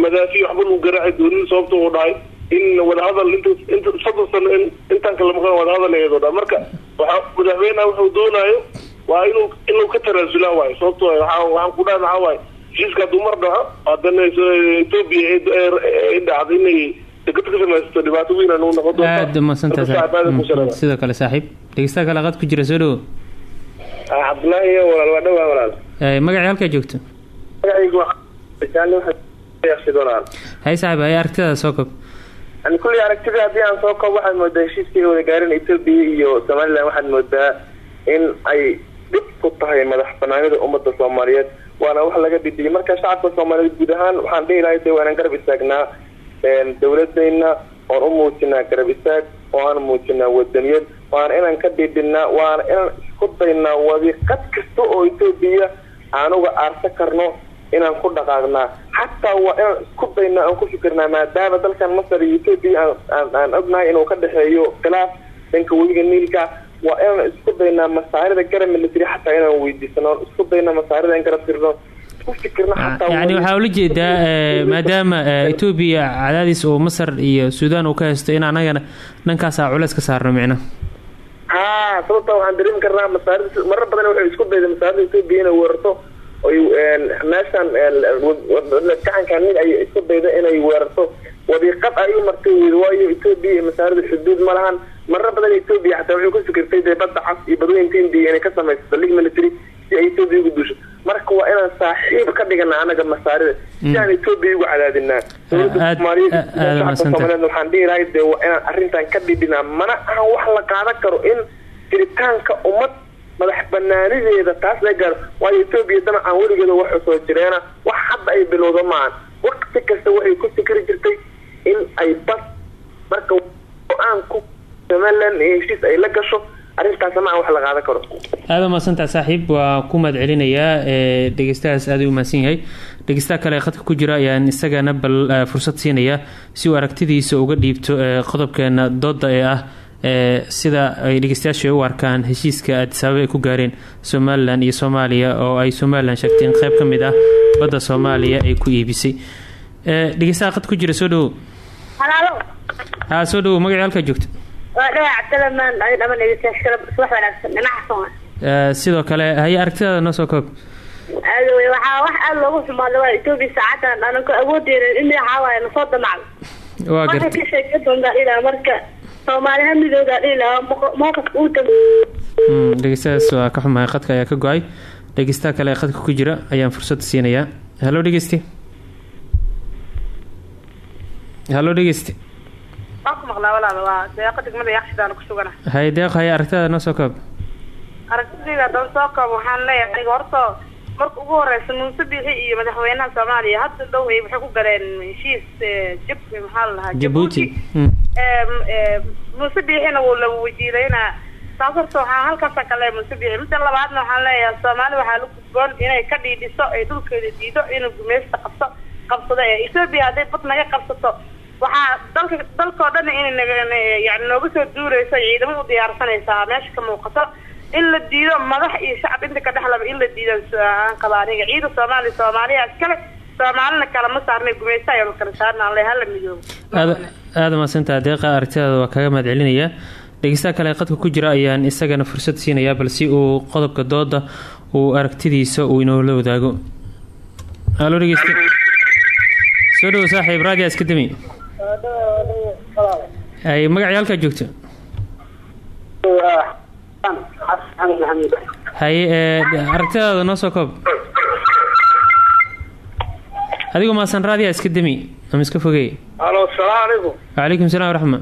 V: madaafi waxba lagu garaaci doonin sababta uu dhahay in wadahadal int inta soddon sano in intaan kala maqan wadahadal ayadoo dhan marka waxa madaxweynaha wuxuu doonaayo waa inuu inuu ka tanaasulaa waayo. Sababto waxa waxaan ku dhahay maxaa waaye heshiiska hadduu mar haddana ethoopia ay dhacdo inay
A: aada umadsantaha saaxiib sidoo kale saaxiib dhegeystaha kale qad ku jira soo dhowo
V: cabdullaahi iyo walaal waa dhawaa walaal
A: magacii halkaa joogto haye saaxiib haye aragtidaada soo kob
X: yani kulli aragtida haddii aan soo koob waxaad moodaa heshiiskii wada gaareen ethoopia iyo somaliland waxaad moodaa in ay dhib ku tahay madax banaanida ummadda soomaaliyeed waana wax laga dhidhiyay marka shacabka soomaaliyeed guud ahaan waxaan dhihi lahay de waa inaan garab istaagnaa dowladayna oon u muujinaa garab istaag aan muujinaa wadaniyad waana inaan ka dhidhinaa waana inaan isku daynaa wadiiqad kasta oo ethoopia aanuga aarsa karno inaan ku dhaqaaqnaa xataa waa inaan isku daynaa aan ku fikirnaa maadaama dalkan masar iyo ethoopia aan ognahay inuu ka dhexeeyo khilaaf dhanka webiga niilka waa inaan isku daynaa masaarida garab military xataa inaan weydiisano isku daynaa masaarida in garab xataa
A: yani waxaa ula jeedaa eh, maadaama eh, etoobiya cadaadis oo masar iyo suudaan uu ka haysto in anagana dhankaasaa culeys ka saarno micna
X: ha sababta waxaan dareemi karnaa masaarida marar badan waxay isku dayda masaarida ethoopia inay weerarto oy meeshan gacankan mid ay isku dayda inay weerarto. Wadiiqad ay u martay weyda waayo iyo masaarida xuduud ma lahan. Marar badan ethoopia xataa waxay ku fikirtay dee badda cas iyo badweynta india inay ka samaysato. Military si ay ethoopia ugu duusho marka waa inaan saaxiib ka dhigana anaga masaarida. Si aan ethoopia ugu cadaadinaa. Waxaan dhihi lahay dee waa inaan arrintan ka dhidhinaa. Mana ahan wax la qaadan karo in jiritaanka ummad madax banaanideeda taas la gaaro. Waayo ethoopia damacan weligeeda wax soo jireena wax hadda ay bilowda maahan. Waqti kasta waxay ku fikri jirtay in ay bas marka go'aan ku somaliland ee heshiis ay la gasho arrintaas ma aan wax la qaadan karo.
A: Aada umahadsantaha saaxiib waa ku mahad celinayaa ee dhegeystahaas aada u mahadsan yahay. Dhegeystaha kale ee khadka ku jira ayaan isagana bal fursad siinayaa si uu aragtidiisa uga dhiibto qodobkeena dooda ee ah ee sida ay dhegeystayaashu u arkaan heshiiska aadisaababa ay ku gaareen somalilan iyo soomaaliya oo ay somalilan sheegteen qeyb ka mid ah badda soomaaliya ay ku iibisay. Dhegeystaha khadka ku jira soo
W: halaalo.
A: Haa soo dhawow magaci halkaa joogta
W: dhinaca
A: sidoo kale haye aragtidaada noo soo
W: wey waxaa wax aada loogu xumaada waa etoobiya saacadan anako awoodeena in waxaa waaye nasoo damacdo.
A: Waa gartay
W: ka sheeka doontaa ilaa marka soomaali hamidooda ilaa mowqifka uu dam
A: dhegeystahaas waa ka xumahay khadka ayaa ka go'ay. Dhegeystaha kale ee khadka ku jira ayaan fursad siinayaa. Hallo dhegeyste hallo dhegeyste haye deeq haye aragtidaada noo soo koob.
Y: Aragtidayda haddaan soo koob waxaan leeyahay aniga horta marka ugu horeysa muuse bixi iyo madaxweynaha soomaaliya hadda dhow ay waxay ku galeen heshiis jib maxaa la dhahaa
A: jabuuti
Y: muuse biixina wuu la weydiidaynaa. Taas horta waxaa halkaasa kale muuse biixi. Midda labaadna waxaan leeyahay soomaali waxaa la gudboon inay ka dhiidhiso ay dhulkeeda diido inuu gumeysta qabso qabsado ee etoobiya hadday bad naga qabsato waxaa dalka dalkao dhan inay yani nooga soo duureyso ciidamo u diyaarsanaysaa meesha ka muuqato in la diido madax iyo shacab inta ka dhexlaba in la diido aan qaba aniga ciida soomaaliya soomaaliya iskale soomaalina kalama saarnay gumeysta ayanu kala saarna le hala midoobo
A: aada aada mahadsantaha deeqa aragtidaada waa kaaga mahad celinayaa dhegeystaha kale qadka ku jira ayaan isagana fursad siinayaa bal si uu qodobka dooda uu aragtidiisa uu inoola wadaago. Halo dhegeyste soo saaxiib raadiya iska ay magacii halkaa joogto haye ee aragtidaada noo soo koob. Adigu maasan raadiya iska dami ama iska fogey.
V: Halo asalaamu calaykum
A: wacalaykum salaam waraxma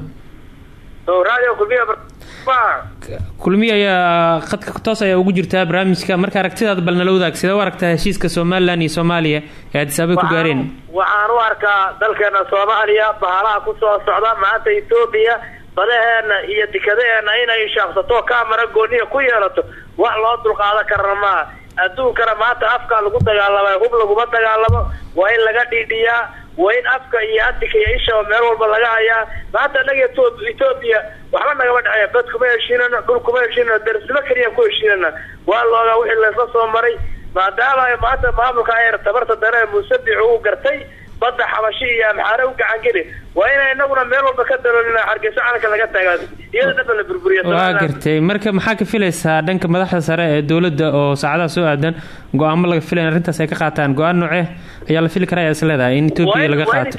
A: kulmiye ayaa khadka toos ayaa ugu jirtaa barnaamijka. Marka aragtidaada bal nala wadaag sidee u aragtaa heshiiska somalilan iyo soomaaliya ee adisaabay ku gaareen.
V: Waxaan u arkaa dalkeena soomaaliya bahalaha ku soo socda maanta etoobiya badaheena iyo dekadaheena inay shaaqsato kaamara gooniya ku yeelato. Wax loo dulqaadan karana maaha. Adduunkana maanta afka lagu dagaalama hub laguma dagaalamo waa in laga dhiidhiyaa waa afka iyo adika iyo isha meel walba laga hayaa. Maanta anaga etoobiya waxba nagama dhexeeya bad kuma heshiinana dhul kuma heshiinana darisnimo keliya ku heshiinana. Waa loogaa wixii laysla soo maray. Maadaama maanta maamulka ayr tabarta dare muusabix uu gartay badda xabashi iyo amxaare u gacangeli waa inay inaguna meel walba ka daloolina hargeyso calanka laga taagaa iyada dhanba la burburiya
A: waa gartay. Marka maxaa ka filaysaa dhanka madaxda sare ee dowladda oo saacadaha soo aadan? Go'aamo laga filay arrintaas ay ka qaataan. Go'aan noocee? Ayaa la fili karaa is leedahay. In etoobiya laga qaato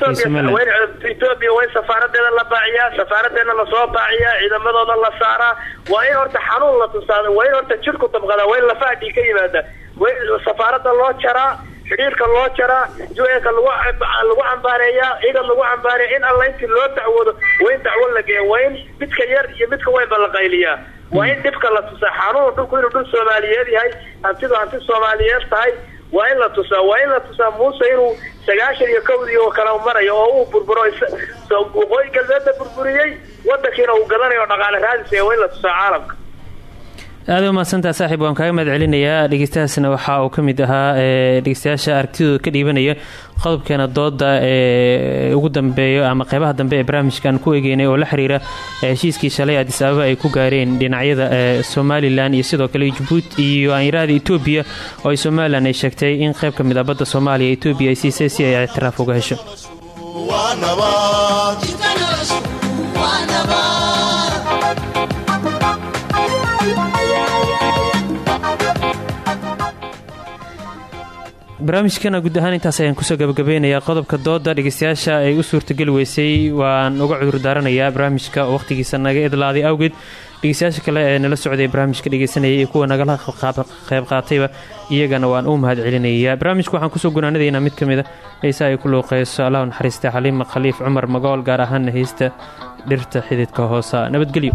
V: etoobiya waa in safaaradeeda la baaciyaa safaaradeena la soo baaciyaa ciidamadooda la saaraa. Waa in horta xanuun la tusaada waa in horta jirku dabqadaa waa in lafaadhii ka yimaada. Waa in safaarada loo jaraa xidhiirka loo jaraa u-nka lagu lagu cambaareeyaa ciidan lagu cambaareeya in alla intii loo dacwoodo waa in dacwo la geeya waa in midka yar iyo midka weynba la qayliyaa. Waa in dhibka la tusaa xanuun dhulku inuu dhul soomaaliyeed yahay hantidu hanti soomaaliyeed tahay waa in la tusaa waa in la tusaa muuse inuu sagaashan iyo kowdii oo kale marayo oo uu burburo waqooyi galbeedna burburiyey wadankiina uu gadanayo oo dhaqaale raadisaya waa in la tusaa caalamka
A: aada umahadsantaa saaxiib waan kaaga mahad celinayaa dhegeystahaasna waxa uu ka mid ahaa dhegeystayaasha aragtidooda ka dhiibanaya qodobkeena dooda ee ugu dambeeyo ama qeybaha dambe ee barnaamijkan ku egeynay oo la xiriira heshiiskii shalay adis ababa ay ku gaareen dhinacyada somalilan iyo sidoo kale jabuuti iyo aanyaraada etoobiya oo ay somalilan ay sheegtay in qeyb ka mid ah badda soomaaliya etoobiya ay siisay si ay ictiraaf uga hesho barnaamijkana guud ahaan intaas ayaan ku soo gabagabeynayaa qodobka dooda dhegeystayaasha ay u suurtageli weysay waan uga cudur daaranayaa barnaamijka wakhtigiisa naga idlaaday awgeed. Dhegeystayaasha kale ee nala socday barnaamijka dhegeysanayay iyo kuwa nagala qayb qaatayba iyagana waan u mahad celinayaa barnaamijka waxaan ku soo gunaanadaynaa mid ka mid a heesa ay ku luuqeyso allahu naxariista xaliima khaliif cumar magool gaar ahaana heysta dhirta xididka hoosa. Nabadgelyo